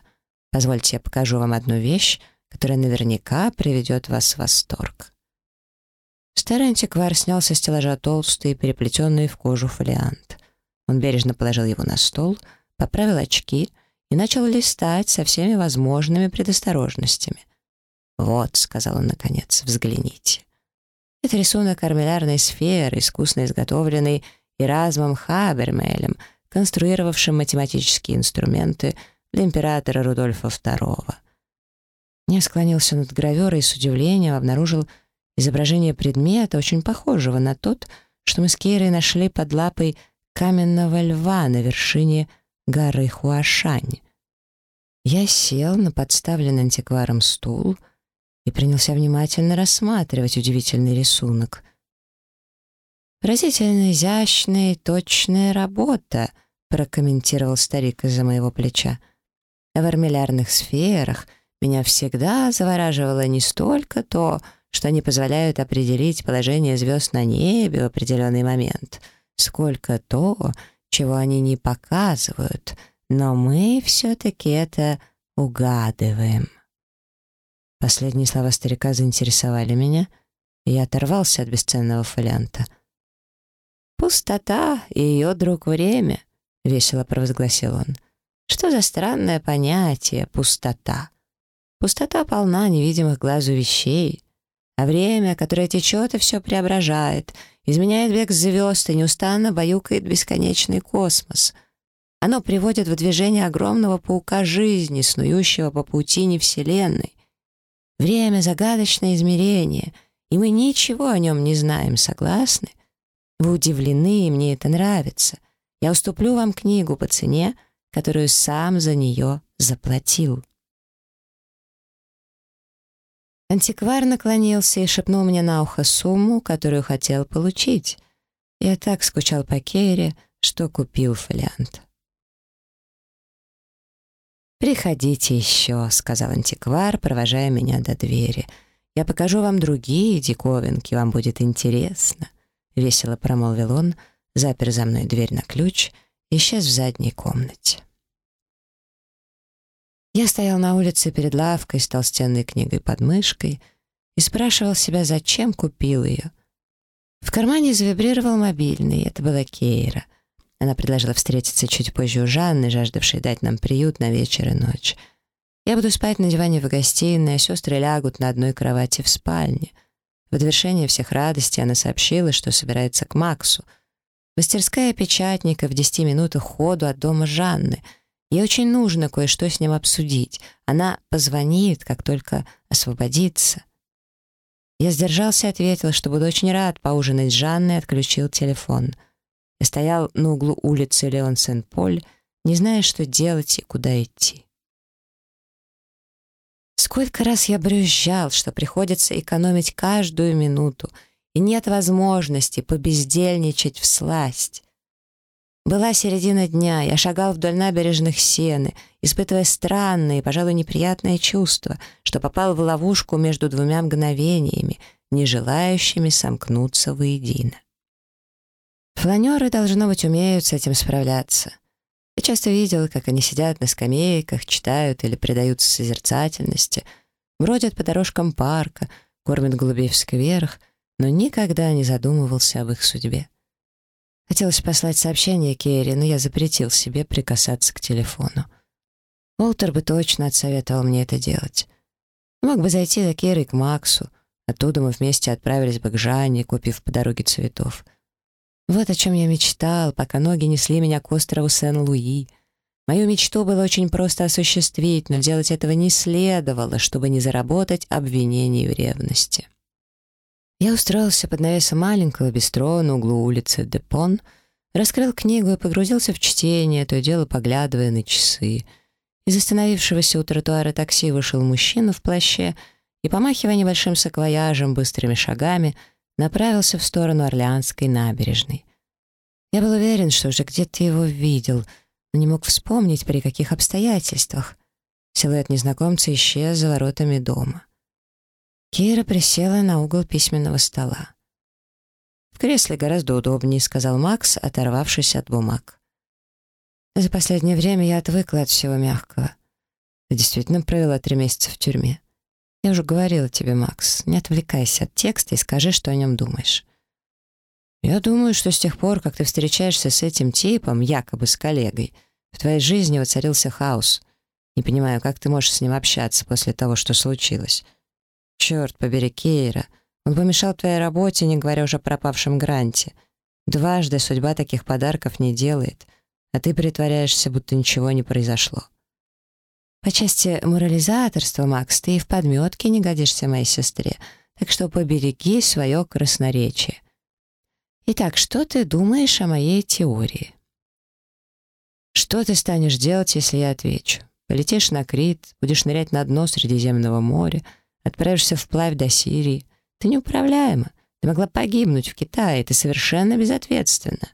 Позвольте, я покажу вам одну вещь, которая наверняка приведет вас в восторг. Старый антиквар снял со стеллажа толстый, переплетенный в кожу фолиант. Он бережно положил его на стол, поправил очки и начал листать со всеми возможными предосторожностями. «Вот», — сказал он наконец, — «взгляните». Это рисунок армиллярной сферы, искусно изготовленный Эразмом Хабермелем, конструировавшим математические инструменты для императора Рудольфа II. Я склонился над граверой и с удивлением обнаружил, Изображение предмета, очень похожего на тот, что мы с Кейрой нашли под лапой каменного льва на вершине горы Хуашань. Я сел на подставленный антикваром стул и принялся внимательно рассматривать удивительный рисунок. «Поразительно изящная и точная работа», — прокомментировал старик из-за моего плеча. «В армиллярных сферах меня всегда завораживало не столько то, что они позволяют определить положение звезд на небе в определенный момент, сколько то, чего они не показывают, но мы все-таки это угадываем. Последние слова старика заинтересовали меня, и я оторвался от бесценного фолианта. «Пустота и ее друг время», — весело провозгласил он. «Что за странное понятие «пустота»? Пустота полна невидимых глазу вещей, а время, которое течет и все преображает, изменяет век звезд и неустанно баюкает бесконечный космос. Оно приводит в движение огромного паука жизни, снующего по паутине Вселенной. Время — загадочное измерение, и мы ничего о нем не знаем, согласны? Вы удивлены, и мне это нравится. Я уступлю вам книгу по цене, которую сам за нее заплатил». Антиквар наклонился и шепнул мне на ухо сумму, которую хотел получить. Я так скучал по Керри, что купил фолиант. «Приходите еще», — сказал антиквар, провожая меня до двери. «Я покажу вам другие диковинки, вам будет интересно», — весело промолвил он, запер за мной дверь на ключ исчез в задней комнате. Я стоял на улице перед лавкой с толстенной книгой под мышкой и спрашивал себя, зачем купил ее. В кармане завибрировал мобильный, это была Кейра. Она предложила встретиться чуть позже у Жанны, жаждавшей дать нам приют на вечер и ночь. Я буду спать на диване в гостиной, а сестры лягут на одной кровати в спальне. В довершение всех радостей она сообщила, что собирается к Максу. Мастерская печатника в десяти минутах ходу от дома Жанны — Ей очень нужно кое-что с ним обсудить. Она позвонит, как только освободится. Я сдержался и ответил, что буду очень рад поужинать с Жанной отключил телефон. Я стоял на углу улицы Леон-Сен-Поль, не зная, что делать и куда идти. Сколько раз я брюзжал, что приходится экономить каждую минуту, и нет возможности побездельничать в сласть. Была середина дня, я шагал вдоль набережных Сены, испытывая странные, пожалуй, неприятные чувства, что попал в ловушку между двумя мгновениями, не желающими сомкнуться воедино. Фланеры, должно быть, умеют с этим справляться. Я часто видел, как они сидят на скамейках, читают или предаются созерцательности, бродят по дорожкам парка, кормят голубей в скверах, но никогда не задумывался об их судьбе. Хотелось послать сообщение Керри, но я запретил себе прикасаться к телефону. Уолтер бы точно отсоветовал мне это делать. Мог бы зайти за Керри к Максу. Оттуда мы вместе отправились бы к Жанне, купив по дороге цветов. Вот о чем я мечтал, пока ноги несли меня к острову Сен-Луи. Мою мечту было очень просто осуществить, но делать этого не следовало, чтобы не заработать обвинений в ревности. Я устроился под навесом маленького бистро на углу улицы Депон, раскрыл книгу и погрузился в чтение, то и дело поглядывая на часы. Из остановившегося у тротуара такси вышел мужчина в плаще и, помахивая небольшим саквояжем быстрыми шагами, направился в сторону Орлеанской набережной. Я был уверен, что уже где-то его видел, но не мог вспомнить, при каких обстоятельствах. Силуэт незнакомца исчез за воротами дома. Кира присела на угол письменного стола. «В кресле гораздо удобнее», — сказал Макс, оторвавшись от бумаг. «За последнее время я отвыкла от всего мягкого. Ты действительно провела три месяца в тюрьме. Я уже говорила тебе, Макс, не отвлекайся от текста и скажи, что о нем думаешь». «Я думаю, что с тех пор, как ты встречаешься с этим типом, якобы с коллегой, в твоей жизни воцарился хаос. Не понимаю, как ты можешь с ним общаться после того, что случилось». «Черт побери, Кейра, он помешал твоей работе, не говоря уже о пропавшем гранте. Дважды судьба таких подарков не делает, а ты притворяешься, будто ничего не произошло». «По части морализаторства, Макс, ты и в подметке не годишься моей сестре, так что побереги свое красноречие. Итак, что ты думаешь о моей теории?» «Что ты станешь делать, если я отвечу? Полетишь на Крит, будешь нырять на дно Средиземного моря, Отправишься вплавь до Сирии. Ты неуправляема. Ты могла погибнуть в Китае. Ты совершенно безответственна.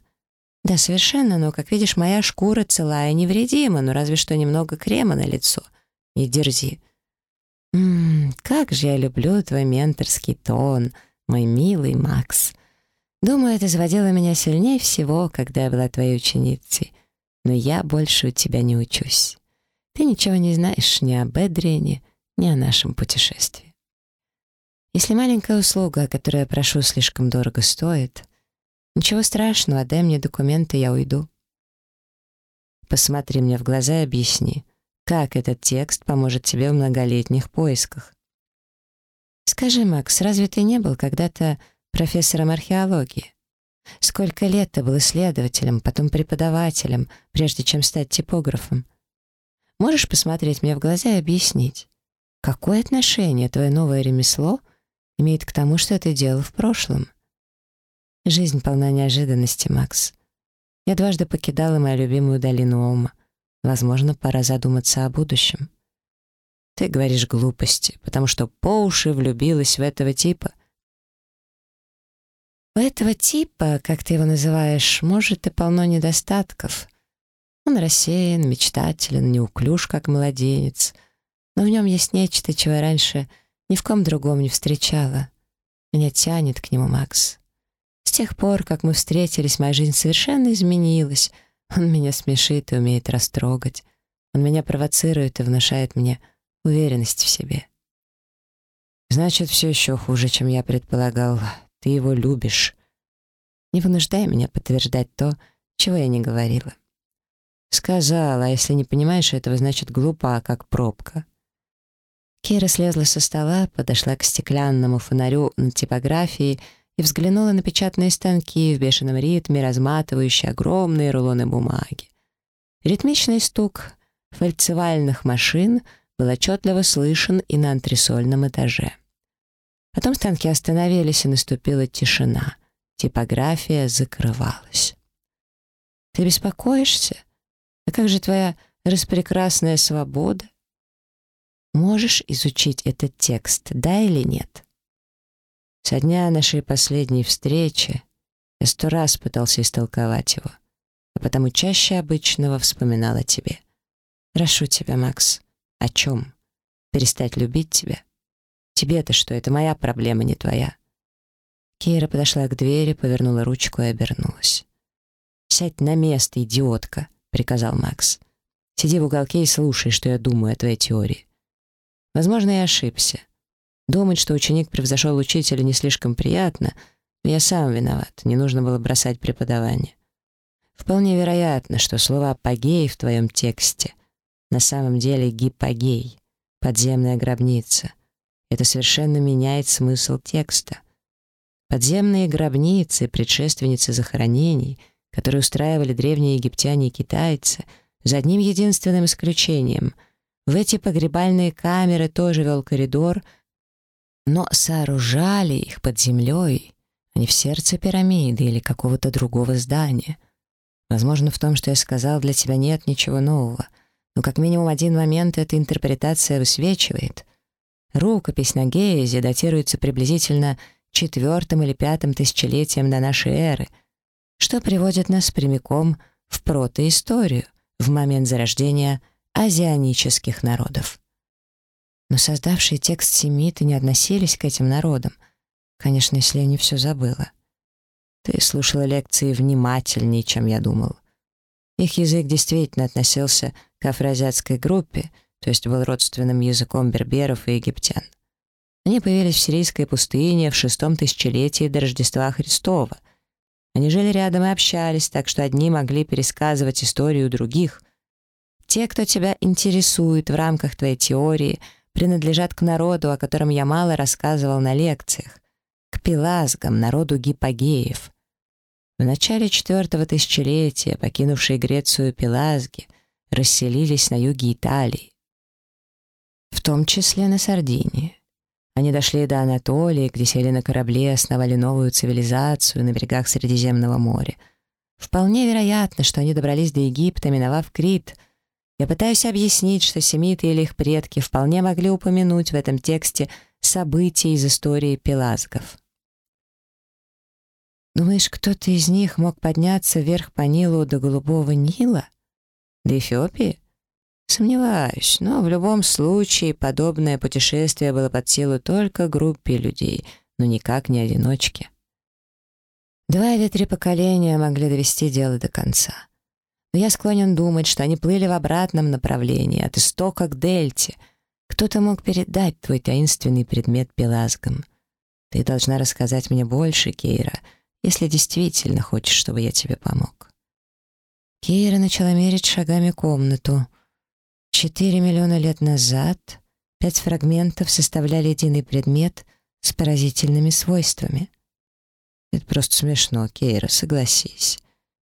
Да, совершенно, но, как видишь, моя шкура целая и невредима, но разве что немного крема на лицо. Не дерзи. Ммм, как же я люблю твой менторский тон, мой милый Макс. Думаю, это заводило меня сильнее всего, когда я была твоей ученицей. Но я больше у тебя не учусь. Ты ничего не знаешь ни об Эдрине, не о нашем путешествии. Если маленькая услуга, которую я прошу, слишком дорого стоит, ничего страшного, дай мне документы, я уйду. Посмотри мне в глаза и объясни, как этот текст поможет тебе в многолетних поисках. Скажи, Макс, разве ты не был когда-то профессором археологии? Сколько лет ты был исследователем, потом преподавателем, прежде чем стать типографом? Можешь посмотреть мне в глаза и объяснить, Какое отношение твое новое ремесло имеет к тому, что ты делал в прошлом. Жизнь полна неожиданности, Макс. Я дважды покидала мою любимую долину Ома. Возможно, пора задуматься о будущем. Ты говоришь глупости, потому что по уши влюбилась в этого типа. У этого типа, как ты его называешь, может и полно недостатков. Он рассеян, мечтателен, неуклюж, как младенец. Но в нем есть нечто, чего я раньше ни в ком другом не встречала. Меня тянет к нему Макс. С тех пор, как мы встретились, моя жизнь совершенно изменилась. Он меня смешит и умеет растрогать. Он меня провоцирует и внушает мне уверенность в себе. Значит, все еще хуже, чем я предполагал. Ты его любишь. Не вынуждай меня подтверждать то, чего я не говорила. Сказала, а если не понимаешь этого, значит глупа, как пробка. Кира слезла со стола, подошла к стеклянному фонарю на типографии и взглянула на печатные станки в бешеном ритме, разматывающие огромные рулоны бумаги. Ритмичный стук фальцевальных машин был отчетливо слышен и на антресольном этаже. Потом станки остановились, и наступила тишина. Типография закрывалась. «Ты беспокоишься? А как же твоя распрекрасная свобода? Можешь изучить этот текст, да или нет?» Со дня нашей последней встречи я сто раз пытался истолковать его, а потому чаще обычного вспоминал о тебе. Прошу тебя, Макс, о чем? Перестать любить тебя? Тебе-то что, это моя проблема, не твоя. Кейра подошла к двери, повернула ручку и обернулась. «Сядь на место, идиотка», — приказал Макс. «Сиди в уголке и слушай, что я думаю о твоей теории». Возможно, я ошибся. Думать, что ученик превзошел учителя, не слишком приятно, но я сам виноват, не нужно было бросать преподавание. Вполне вероятно, что слово «апогей» в твоем тексте на самом деле гипогей, подземная гробница. Это совершенно меняет смысл текста. Подземные гробницы, предшественницы захоронений, которые устраивали древние египтяне и китайцы, за одним единственным исключением. В эти погребальные камеры тоже вел коридор — но сооружали их под землей, а не в сердце пирамиды или какого-то другого здания. Возможно, в том, что я сказал, для тебя нет ничего нового, но как минимум один момент эта интерпретация высвечивает. Рукопись на Гейзе датируется приблизительно четвертым или пятым тысячелетием до нашей эры, что приводит нас прямиком в протоисторию, в момент зарождения азианических народов. Но создавшие текст семиты не относились к этим народам. Конечно, если я не все забыла. Ты слушала лекции внимательнее, чем я думал. Их язык действительно относился к афроазиатской группе, то есть был родственным языком берберов и египтян. Они появились в сирийской пустыне в шестом тысячелетии до Рождества Христова. Они жили рядом и общались, так что одни могли пересказывать историю других. Те, кто тебя интересует в рамках твоей теории — принадлежат к народу, о котором я мало рассказывал на лекциях, к пелазгам, народу гипогеев. В начале четвертого тысячелетия покинувшие Грецию пелазги расселились на юге Италии, в том числе на Сардинии. Они дошли до Анатолии, где сели на корабле и основали новую цивилизацию на берегах Средиземного моря. Вполне вероятно, что они добрались до Египта, миновав Крит — я пытаюсь объяснить, что семиты или их предки вполне могли упомянуть в этом тексте события из истории пелазгов. Думаешь, кто-то из них мог подняться вверх по Нилу до Голубого Нила? До Эфиопии? Сомневаюсь, но в любом случае подобное путешествие было под силу только группе людей, но никак не одиночке. Два или три поколения могли довести дело до конца но я склонен думать, что они плыли в обратном направлении, от истока к дельте. Кто-то мог передать твой таинственный предмет пелазгам. Ты должна рассказать мне больше, Кейра, если действительно хочешь, чтобы я тебе помог. Кейра начала мерить шагами комнату. Четыре миллиона лет назад пять фрагментов составляли единый предмет с поразительными свойствами. Это просто смешно, Кейра, согласись.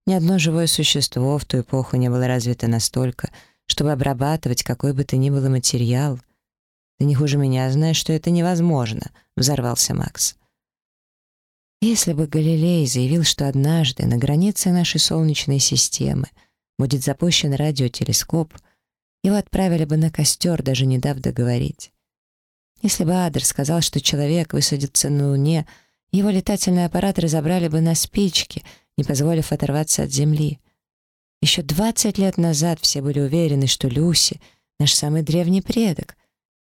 Ни одно живое существо в ту эпоху не было развито настолько, чтобы обрабатывать какой бы то ни было материал. Ты не хуже меня знаешь, что это невозможно, — взорвался Макс. Если бы Галилей заявил, что однажды на границе нашей Солнечной системы будет запущен радиотелескоп, его отправили бы на костер, даже не дав договорить. Если бы Адер сказал, что человек высадится на Луне, его летательный аппарат разобрали бы на спички, не позволив оторваться от Земли. Еще 20 лет назад все были уверены, что Люси — наш самый древний предок.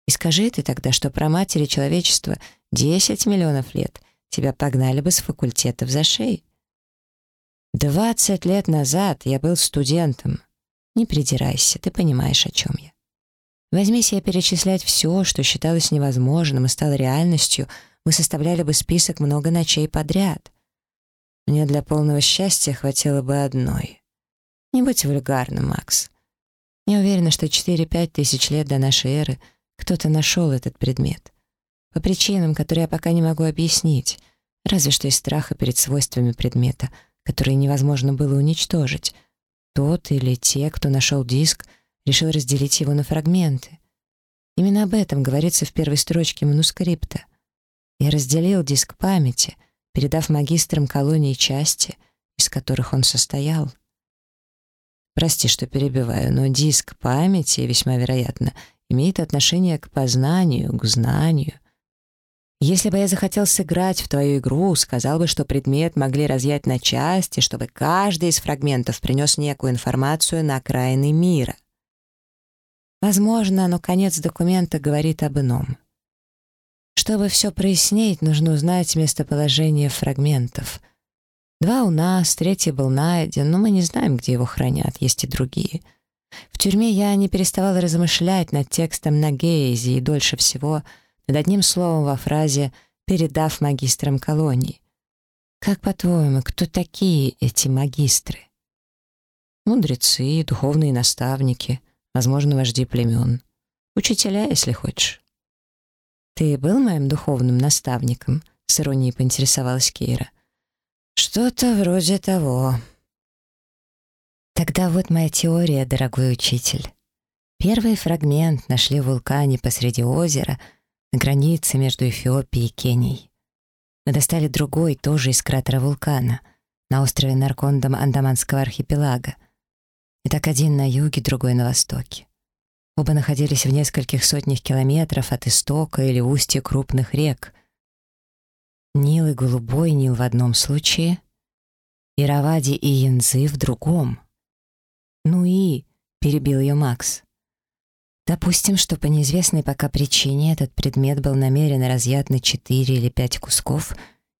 И скажи ты тогда, что про матери человечества 10 миллионов лет — тебя погнали бы с факультетов за шеей. Двадцать лет назад я был студентом. Не придирайся, ты понимаешь, о чем я. Возьмись я перечислять все, что считалось невозможным и стало реальностью, мы составляли бы список много ночей подряд. Мне для полного счастья хватило бы одной. Не будь вульгарным, Макс. Не уверена, что 4-5 тысяч лет до нашей эры кто-то нашел этот предмет. По причинам, которые я пока не могу объяснить. Разве что из страха перед свойствами предмета, которые невозможно было уничтожить. Тот или те, кто нашел диск, решил разделить его на фрагменты. Именно об этом говорится в первой строчке манускрипта. Я разделил диск памяти, передав магистрам колонии части, из которых он состоял. Прости, что перебиваю, но диск памяти, весьма вероятно, имеет отношение к познанию, к знанию. Если бы я захотел сыграть в твою игру, сказал бы, что предмет могли разъять на части, чтобы каждый из фрагментов принес некую информацию на окраины мира. Возможно, но конец документа говорит об ином. Чтобы все прояснить, нужно узнать местоположение фрагментов. Два у нас, третий был найден, но мы не знаем, где его хранят, есть и другие. В тюрьме я не переставала размышлять над текстом на Гейзе и дольше всего — над одним словом во фразе «передав магистрам колонии». Как, по-твоему, кто такие эти магистры? Мудрецы, духовные наставники, возможно, вожди племен. Учителя, если хочешь. «Ты был моим духовным наставником?» — с иронией поинтересовалась Кейра. «Что-то вроде того». «Тогда вот моя теория, дорогой учитель. Первый фрагмент нашли в вулкане посреди озера — на границе между Эфиопией и Кенией. Мы достали другой, тоже из кратера вулкана, на острове Наркондом Андаманского архипелага. И так один на юге, другой на востоке. Оба находились в нескольких сотнях километров от истока или устья крупных рек. Нил и Голубой Нил в одном случае, Иравади и Янзы в другом. «Ну и...» — перебил ее Макс. Допустим, что по неизвестной пока причине этот предмет был намеренно разъят на 4 или 5 кусков,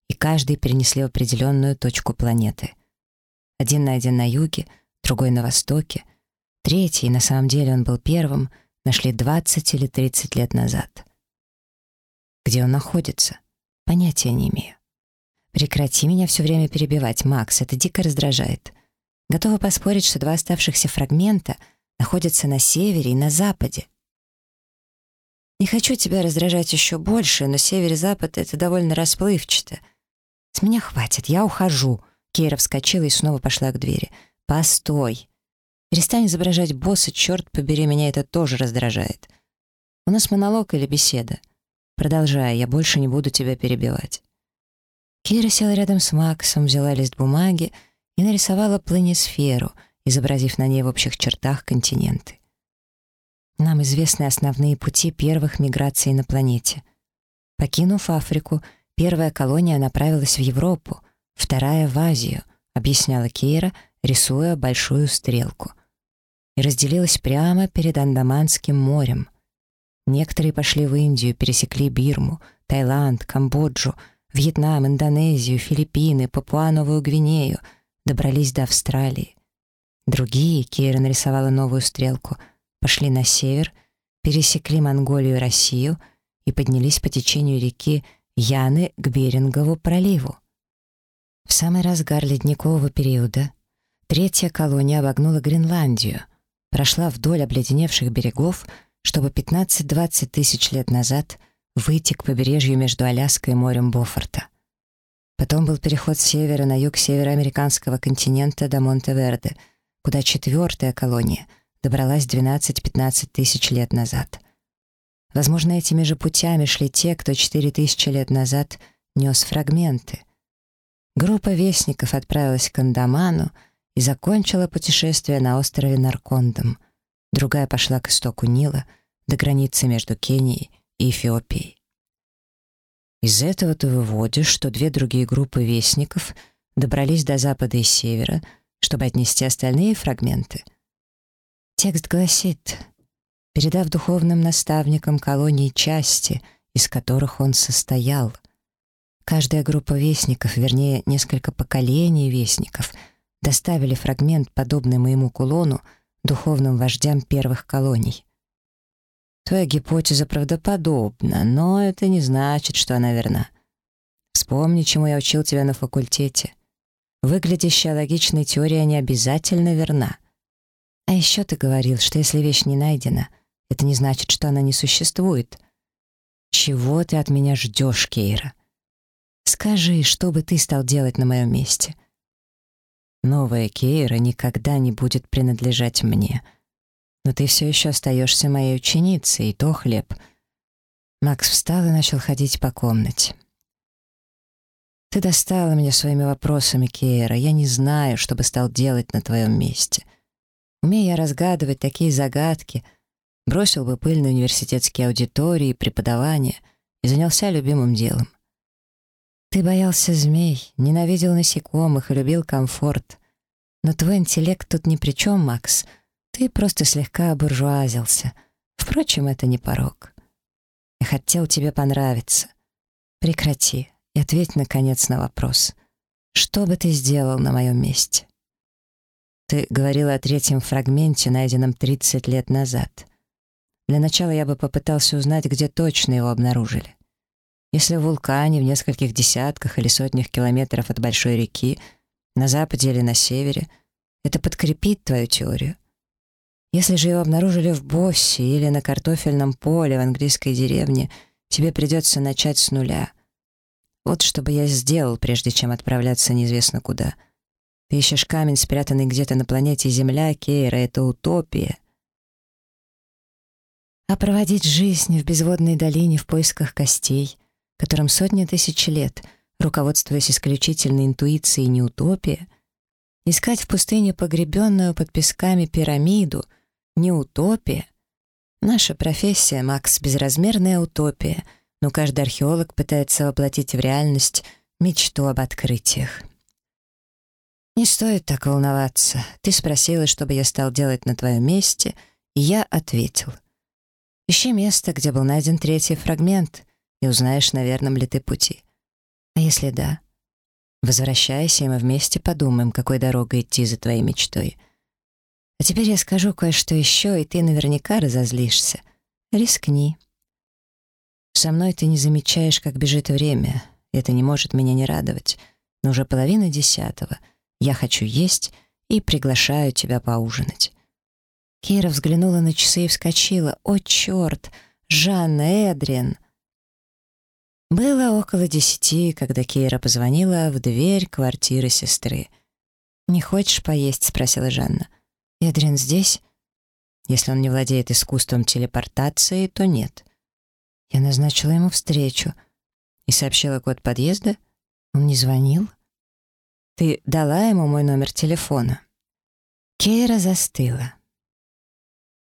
и каждый перенесли в определенную точку планеты. Один найден на юге, другой на востоке, третий, на самом деле он был первым, нашли 20 или 30 лет назад. Где он находится? Понятия не имею. Прекрати меня все время перебивать, Макс, это дико раздражает. Готова поспорить, что два оставшихся фрагмента — находятся на севере и на западе. Не хочу тебя раздражать еще больше, но север и запад — это довольно расплывчато. С меня хватит, я ухожу. Кейра вскочила и снова пошла к двери. Постой. Перестань изображать босса, черт побери, меня это тоже раздражает. У нас монолог или беседа? Продолжай, я больше не буду тебя перебивать. Кейра села рядом с Максом, взяла лист бумаги и нарисовала планисферу — изобразив на ней в общих чертах континенты. Нам известны основные пути первых миграций на планете. Покинув Африку, первая колония направилась в Европу, вторая — в Азию, объясняла Кейра, рисуя большую стрелку. Разделилась прямо перед Андаманским морем. Некоторые пошли в Индию, пересекли Бирму, Таиланд, Камбоджу, Вьетнам, Индонезию, Филиппины, Папуановую Гвинею, добрались до Австралии. Другие, Кейра нарисовала новую стрелку, пошли на север, пересекли Монголию и Россию и поднялись по течению реки Яны к Берингову проливу. В самый разгар ледникового периода третья колония обогнула Гренландию, прошла вдоль обледеневших берегов, чтобы 15-20 тысяч лет назад выйти к побережью между Аляской и морем Бофорта. Потом был переход с севера на юг североамериканского континента до Монте-Верде — куда четвертая колония добралась 12-15 тысяч лет назад. Возможно, этими же путями шли те, кто четыре тысячи лет назад нес фрагменты. Группа вестников отправилась к Андаману и закончила путешествие на острове Наркондом. Другая пошла к истоку Нила, до границы между Кенией и Эфиопией. Из этого ты выводишь, что две другие группы вестников добрались до запада и севера, чтобы отнести остальные фрагменты. Текст гласит, передав духовным наставникам колонии части, из которых он состоял. Каждая группа вестников, вернее, несколько поколений вестников, доставили фрагмент, подобный моему кулону, духовным вождям первых колоний. Твоя гипотеза правдоподобна, но это не значит, что она верна. Вспомни, чему я учил тебя на факультете. Выглядящая логичная теория не обязательно верна. А еще ты говорил, что если вещь не найдена, это не значит, что она не существует. Чего ты от меня ждешь, Кейра? Скажи, что бы ты стал делать на моем месте? Новая Кейра никогда не будет принадлежать мне — но ты все еще остаешься моей ученицей, и то хлеб». Макс встал и начал ходить по комнате. «Ты достала меня своими вопросами, Кейра. Я не знаю, что бы стал делать на твоем месте. Умея я разгадывать такие загадки, бросил бы пыль на университетские аудитории и преподавание и занялся любимым делом. Ты боялся змей, ненавидел насекомых и любил комфорт. Но твой интеллект тут ни при чем, Макс — ты просто слегка обуржуазился. Впрочем, это не порог. Я хотел тебе понравиться. Прекрати и ответь, наконец, на вопрос. Что бы ты сделал на моем месте? Ты говорила о третьем фрагменте, найденном 30 лет назад. Для начала я бы попытался узнать, где точно его обнаружили. Если в вулкане в нескольких десятках или сотнях километров от большой реки, на западе или на севере, это подкрепит твою теорию. Если же его обнаружили в Боссе или на картофельном поле в английской деревне, тебе придется начать с нуля. Вот что бы я сделал, прежде чем отправляться неизвестно куда. Ты ищешь камень, спрятанный где-то на планете Земля, Кейра, это утопия. А проводить жизнь в безводной долине в поисках костей, которым сотни тысяч лет, руководствуясь исключительной интуицией, не утопия, искать в пустыне погребенную под песками пирамиду — не утопия. Наша профессия, Макс, безразмерная утопия, но каждый археолог пытается воплотить в реальность мечту об открытиях. «Не стоит так волноваться. Ты спросила, что бы я стал делать на твоем месте, и я ответил. Ищи место, где был найден третий фрагмент, и узнаешь, на верном ли ты пути. А если да, возвращайся, и мы вместе подумаем, какой дорогой идти за твоей мечтой». А теперь я скажу кое-что еще, и ты наверняка разозлишься. Рискни. Со мной ты не замечаешь, как бежит время. Это не может меня не радовать. Но уже половина десятого. Я хочу есть и приглашаю тебя поужинать. Кира взглянула на часы и вскочила. «О, черт! Жанна Эдриан!» Было около десяти, когда Кейра позвонила в дверь квартиры сестры. «Не хочешь поесть?» — спросила Жанна. Эдрин здесь? Если он не владеет искусством телепортации, то нет. Я назначила ему встречу и сообщила код подъезда. Он не звонил. Ты дала ему мой номер телефона. Кейра застыла.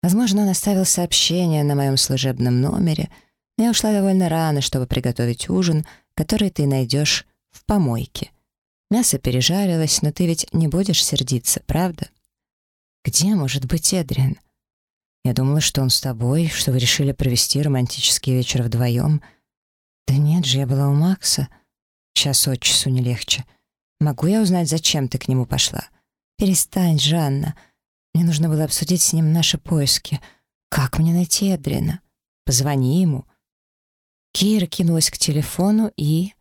Возможно, он оставил сообщение на моем служебном номере, но я ушла довольно рано, чтобы приготовить ужин, который ты найдешь в помойке. Мясо пережарилось, но ты ведь не будешь сердиться, правда? Где может быть Эдриан? Я думала, что он с тобой, что вы решили провести романтический вечер вдвоем. Да нет же, я была у Макса. Час от часу не легче. Могу я узнать, зачем ты к нему пошла? Перестань, Жанна. Мне нужно было обсудить с ним наши поиски. Как мне найти Эдриана? Позвони ему. Кира кинулась к телефону и...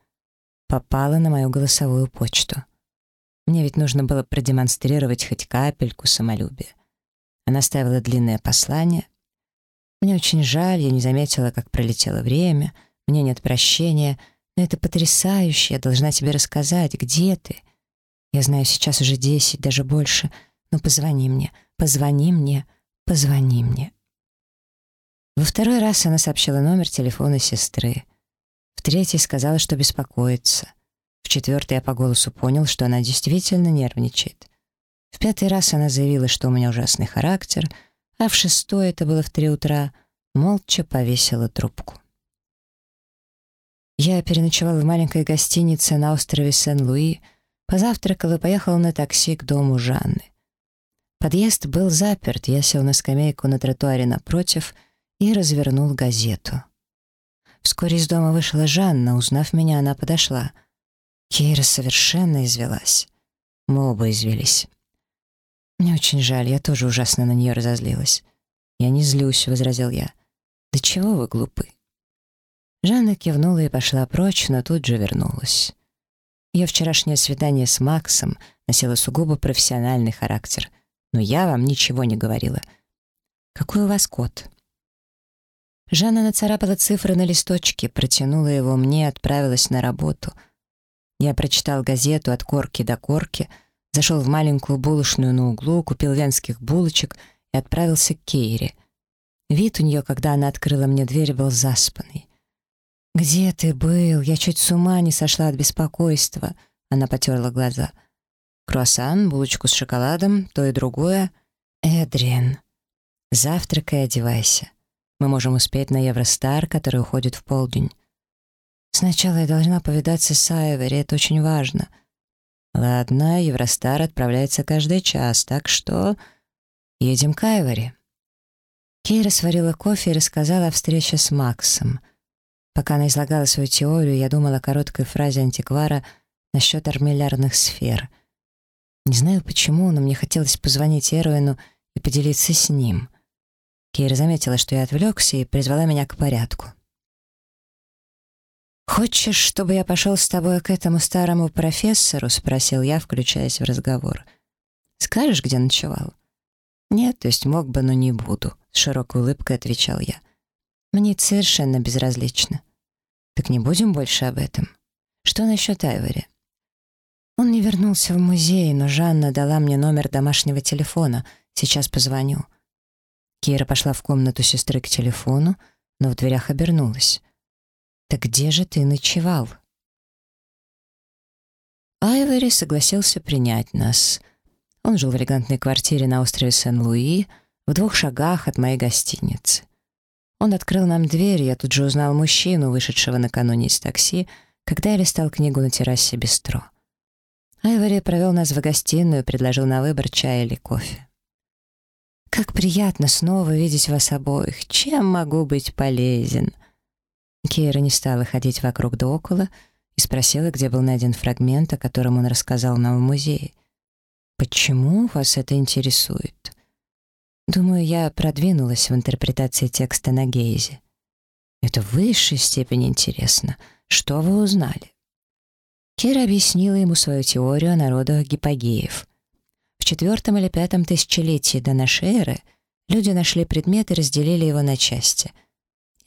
попала на мою голосовую почту. Мне ведь нужно было продемонстрировать хоть капельку самолюбия. Она ставила длинное послание. Мне очень жаль, я не заметила, как пролетело время, мне нет прощения, но это потрясающе, я должна тебе рассказать, где ты. Я знаю, сейчас уже десять, даже больше, но позвони мне, позвони мне, позвони мне. Во второй раз она сообщила номер телефона сестры. В третий сказала, что беспокоится. В четвертый я по голосу понял, что она действительно нервничает. В пятый раз она заявила, что у меня ужасный характер, а в шестой, это было в три утра, молча повесила трубку. Я переночевал в маленькой гостинице на острове Сен-Луи, позавтракал и поехал на такси к дому Жанны. Подъезд был заперт, я сел на скамейку на тротуаре напротив и развернул газету. Вскоре из дома вышла Жанна, узнав меня, она подошла. Кейра совершенно извелась. Мы оба извелись. «Мне очень жаль, я тоже ужасно на нее разозлилась». «Я не злюсь», — возразил я. «Да чего вы глупы?» Жанна кивнула и пошла прочь, но тут же вернулась. Ее вчерашнее свидание с Максом носило сугубо профессиональный характер. Но я вам ничего не говорила. «Какой у вас код?» Жанна нацарапала цифры на листочке, протянула его мне, отправилась на работу. Я прочитал газету от корки до корки — Зашел в маленькую булочную на углу, купил венских булочек и отправился к Кейре. Вид у нее, когда она открыла мне дверь, был заспанный. «Где ты был? Я чуть с ума не сошла от беспокойства», — она потерла глаза. «Круассан, булочку с шоколадом, то и другое. Эдриан, завтракай и одевайся. Мы можем успеть на Евростар, который уходит в полдень. Сначала я должна повидаться с Айвери, это очень важно». Ладно, Евростар отправляется каждый час, так что... Едем к Айвори. Кейра сварила кофе и рассказала о встрече с Максом. Пока она излагала свою теорию, я думала о короткой фразе антиквара насчет армиллярных сфер. Не знаю почему, но мне хотелось позвонить Эруину и поделиться с ним. Кейра заметила, что я отвлекся, и призвала меня к порядку. «Хочешь, чтобы я пошел с тобой к этому старому профессору?» — спросил я, включаясь в разговор. «Скажешь, где ночевал?» «Нет, то есть мог бы, но не буду», — с широкой улыбкой отвечал я. «Мне это совершенно безразлично». «Так не будем больше об этом. Что насчет Айвори?» Он не вернулся в музей, но Жанна дала мне номер домашнего телефона. Сейчас позвоню. Кира пошла в комнату сестры к телефону, но в дверях обернулась. «Так где же ты ночевал?» Айвори согласился принять нас. Он жил в элегантной квартире на острове Сен-Луи, в двух шагах от моей гостиницы. Он открыл нам дверь, я тут же узнал мужчину, вышедшего накануне из такси, когда я листал книгу на террасе бистро. Айвори провел нас в гостиную и предложил на выбор чай или кофе. «Как приятно снова видеть вас обоих. Чем могу быть полезен?» Кейра не стала ходить вокруг да около и спросила, где был найден фрагмент, о котором он рассказал нам в музее. «Почему вас это интересует?» Думаю, я продвинулась в интерпретации текста на Гейзе. Это в высшей степени интересно. Что вы узнали? Кира объяснила ему свою теорию о народах гипогеев. В четвертом или пятом тысячелетии до нашей эры люди нашли предмет и разделили его на части —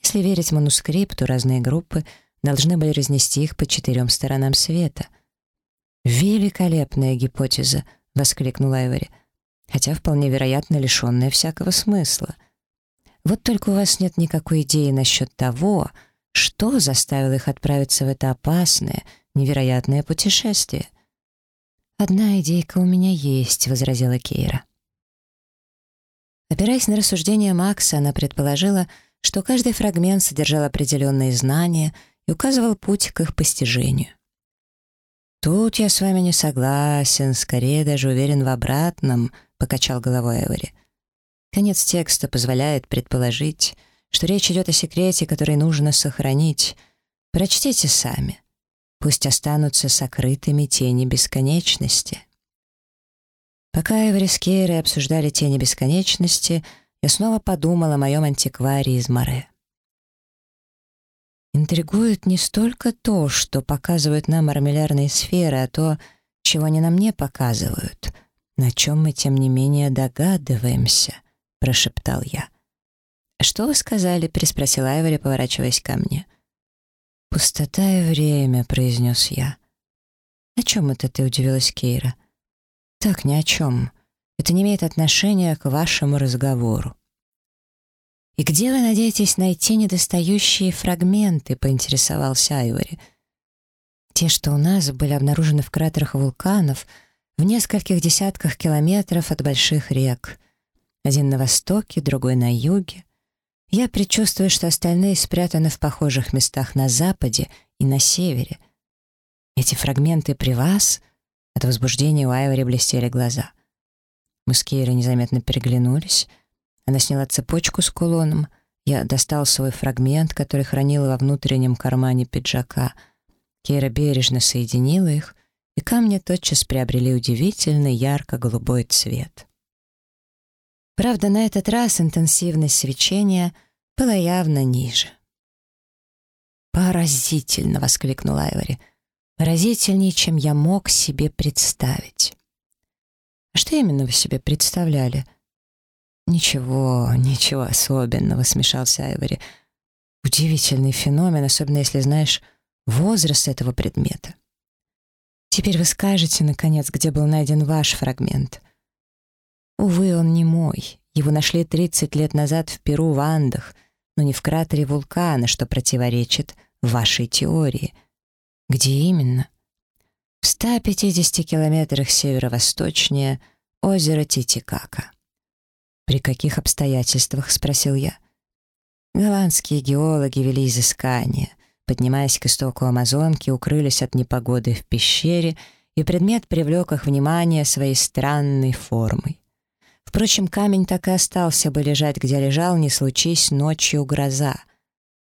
если верить манускрипту, разные группы должны были разнести их по четырем сторонам света. «Великолепная гипотеза!» — воскликнул Айвори, хотя вполне вероятно лишенная всякого смысла. Вот только у вас нет никакой идеи насчет того, что заставило их отправиться в это опасное, невероятное путешествие. «Одна идейка у меня есть», — возразила Кейра. Опираясь на рассуждения Макса, она предположила, что каждый фрагмент содержал определенные знания и указывал путь к их постижению. «Тут я с вами не согласен, скорее даже уверен в обратном», — покачал головой Эвери. Конец текста позволяет предположить, что речь идет о секрете, который нужно сохранить. Прочтите сами. Пусть останутся сокрытыми тени бесконечности. Пока Кейрой обсуждали тени бесконечности — я снова подумал о моем антикваре из Море. Интригует не столько то, что показывают нам армиллярные сферы, а то, чего они нам не показывают, на чем мы, тем не менее, догадываемся, — прошептал я. «Что вы сказали?» — переспросил Айвори, поворачиваясь ко мне. «Пустота и время», — произнес я. «О чем это ты?» — удивилась Кейра. «Так, ни о чем. Это не имеет отношения к вашему разговору. «И где вы надеетесь найти недостающие фрагменты?» — поинтересовался Айвори. «Те, что у нас, были обнаружены в кратерах вулканов в нескольких десятках километров от больших рек. Один на востоке, другой на юге. Я предчувствую, что остальные спрятаны в похожих местах на западе и на севере. Эти фрагменты при вас?» От возбуждения у Айвори блестели глаза. Мы с Кейрой незаметно переглянулись. Она сняла цепочку с кулоном. Я достал свой фрагмент, который хранила во внутреннем кармане пиджака. Кейра бережно соединила их, и камни тотчас приобрели удивительный ярко-голубой цвет. Правда, на этот раз интенсивность свечения была явно ниже. «Поразительно!» — воскликнул Айвори. «Поразительнее, чем я мог себе представить». «А что именно вы себе представляли?» «Ничего, ничего особенного», — смешался Айвори. «Удивительный феномен, особенно если знаешь возраст этого предмета». «Теперь вы скажете, наконец, где был найден ваш фрагмент?» «Увы, он не мой. Его нашли 30 лет назад в Перу в Андах, но не в кратере вулкана, что противоречит вашей теории». «Где именно?» В 150 километрах северо-восточнее озеро Титикака. «При каких обстоятельствах?» — спросил я. Голландские геологи вели изыскания. Поднимаясь к истоку Амазонки, укрылись от непогоды в пещере, и предмет привлек их внимание своей странной формой. Впрочем, камень так и остался бы лежать, где лежал, не случись ночью гроза.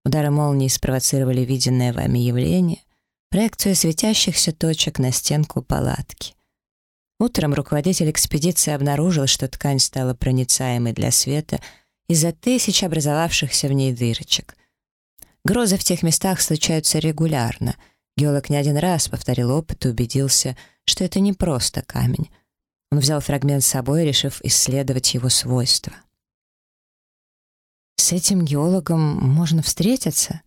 Удары молнии спровоцировали виденное вами явление, проекцию светящихся точек на стенку палатки. Утром руководитель экспедиции обнаружил, что ткань стала проницаемой для света из-за тысяч образовавшихся в ней дырочек. Грозы в тех местах случаются регулярно. Геолог не один раз повторил опыт и убедился, что это не просто камень. Он взял фрагмент с собой, решив исследовать его свойства. «С этим геологом можно встретиться?»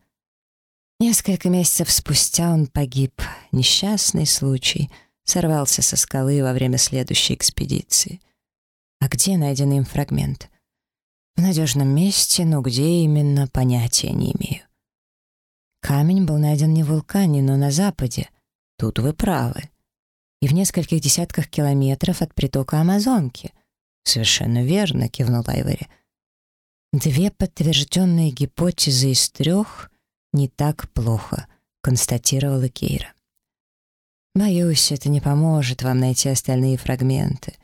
Несколько месяцев спустя он погиб. Несчастный случай. Сорвался со скалы во время следующей экспедиции. А где найден им фрагмент? В надежном месте, но где именно, понятия не имею. Камень был найден не в вулкане, но на западе. Тут вы правы. И в нескольких десятках километров от притока Амазонки. Совершенно верно, кивнул Айвори. Две подтвержденные гипотезы из трех не так плохо», — констатировала Кейра. «Боюсь, это не поможет вам найти остальные фрагменты.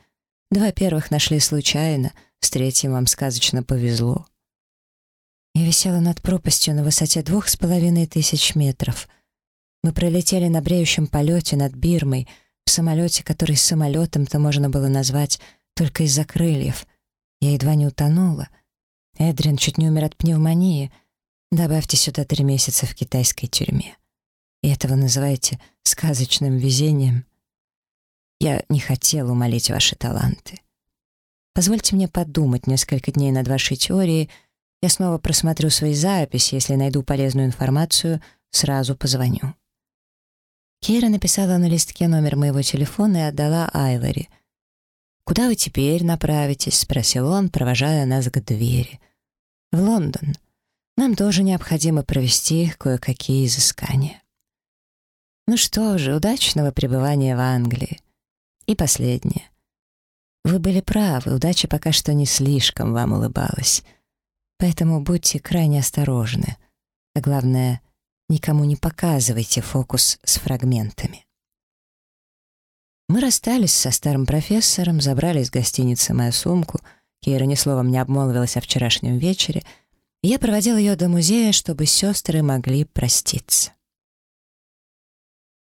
Два первых нашли случайно, с третьим вам сказочно повезло». Я висела над пропастью на высоте двух с половиной тысяч метров. Мы пролетели на бреющем полете над Бирмой, в самолете, который самолетом-то можно было назвать только из-за крыльев. Я едва не утонула. Эдрин чуть не умер от пневмонии — Добавьте сюда три месяца в китайской тюрьме. И этого называете сказочным везением. Я не хотел умолить ваши таланты. Позвольте мне подумать несколько дней над вашей теорией. Я снова просмотрю свои записи. Если найду полезную информацию, сразу позвоню. Кейра написала на листке номер моего телефона и отдала Айвори. «Куда вы теперь направитесь?» — спросил он, провожая нас к двери. «В Лондон. Нам тоже необходимо провести кое-какие изыскания. Ну что же, удачного пребывания в Англии. И последнее. Вы были правы, удача пока что не слишком вам улыбалась. Поэтому будьте крайне осторожны. А главное, никому не показывайте фокус с фрагментами. Мы расстались со старым профессором, забрали из гостиницы мою сумку. Кейра ни словом не обмолвилась о вчерашнем вечере — я проводил ее до музея, чтобы сестры могли проститься.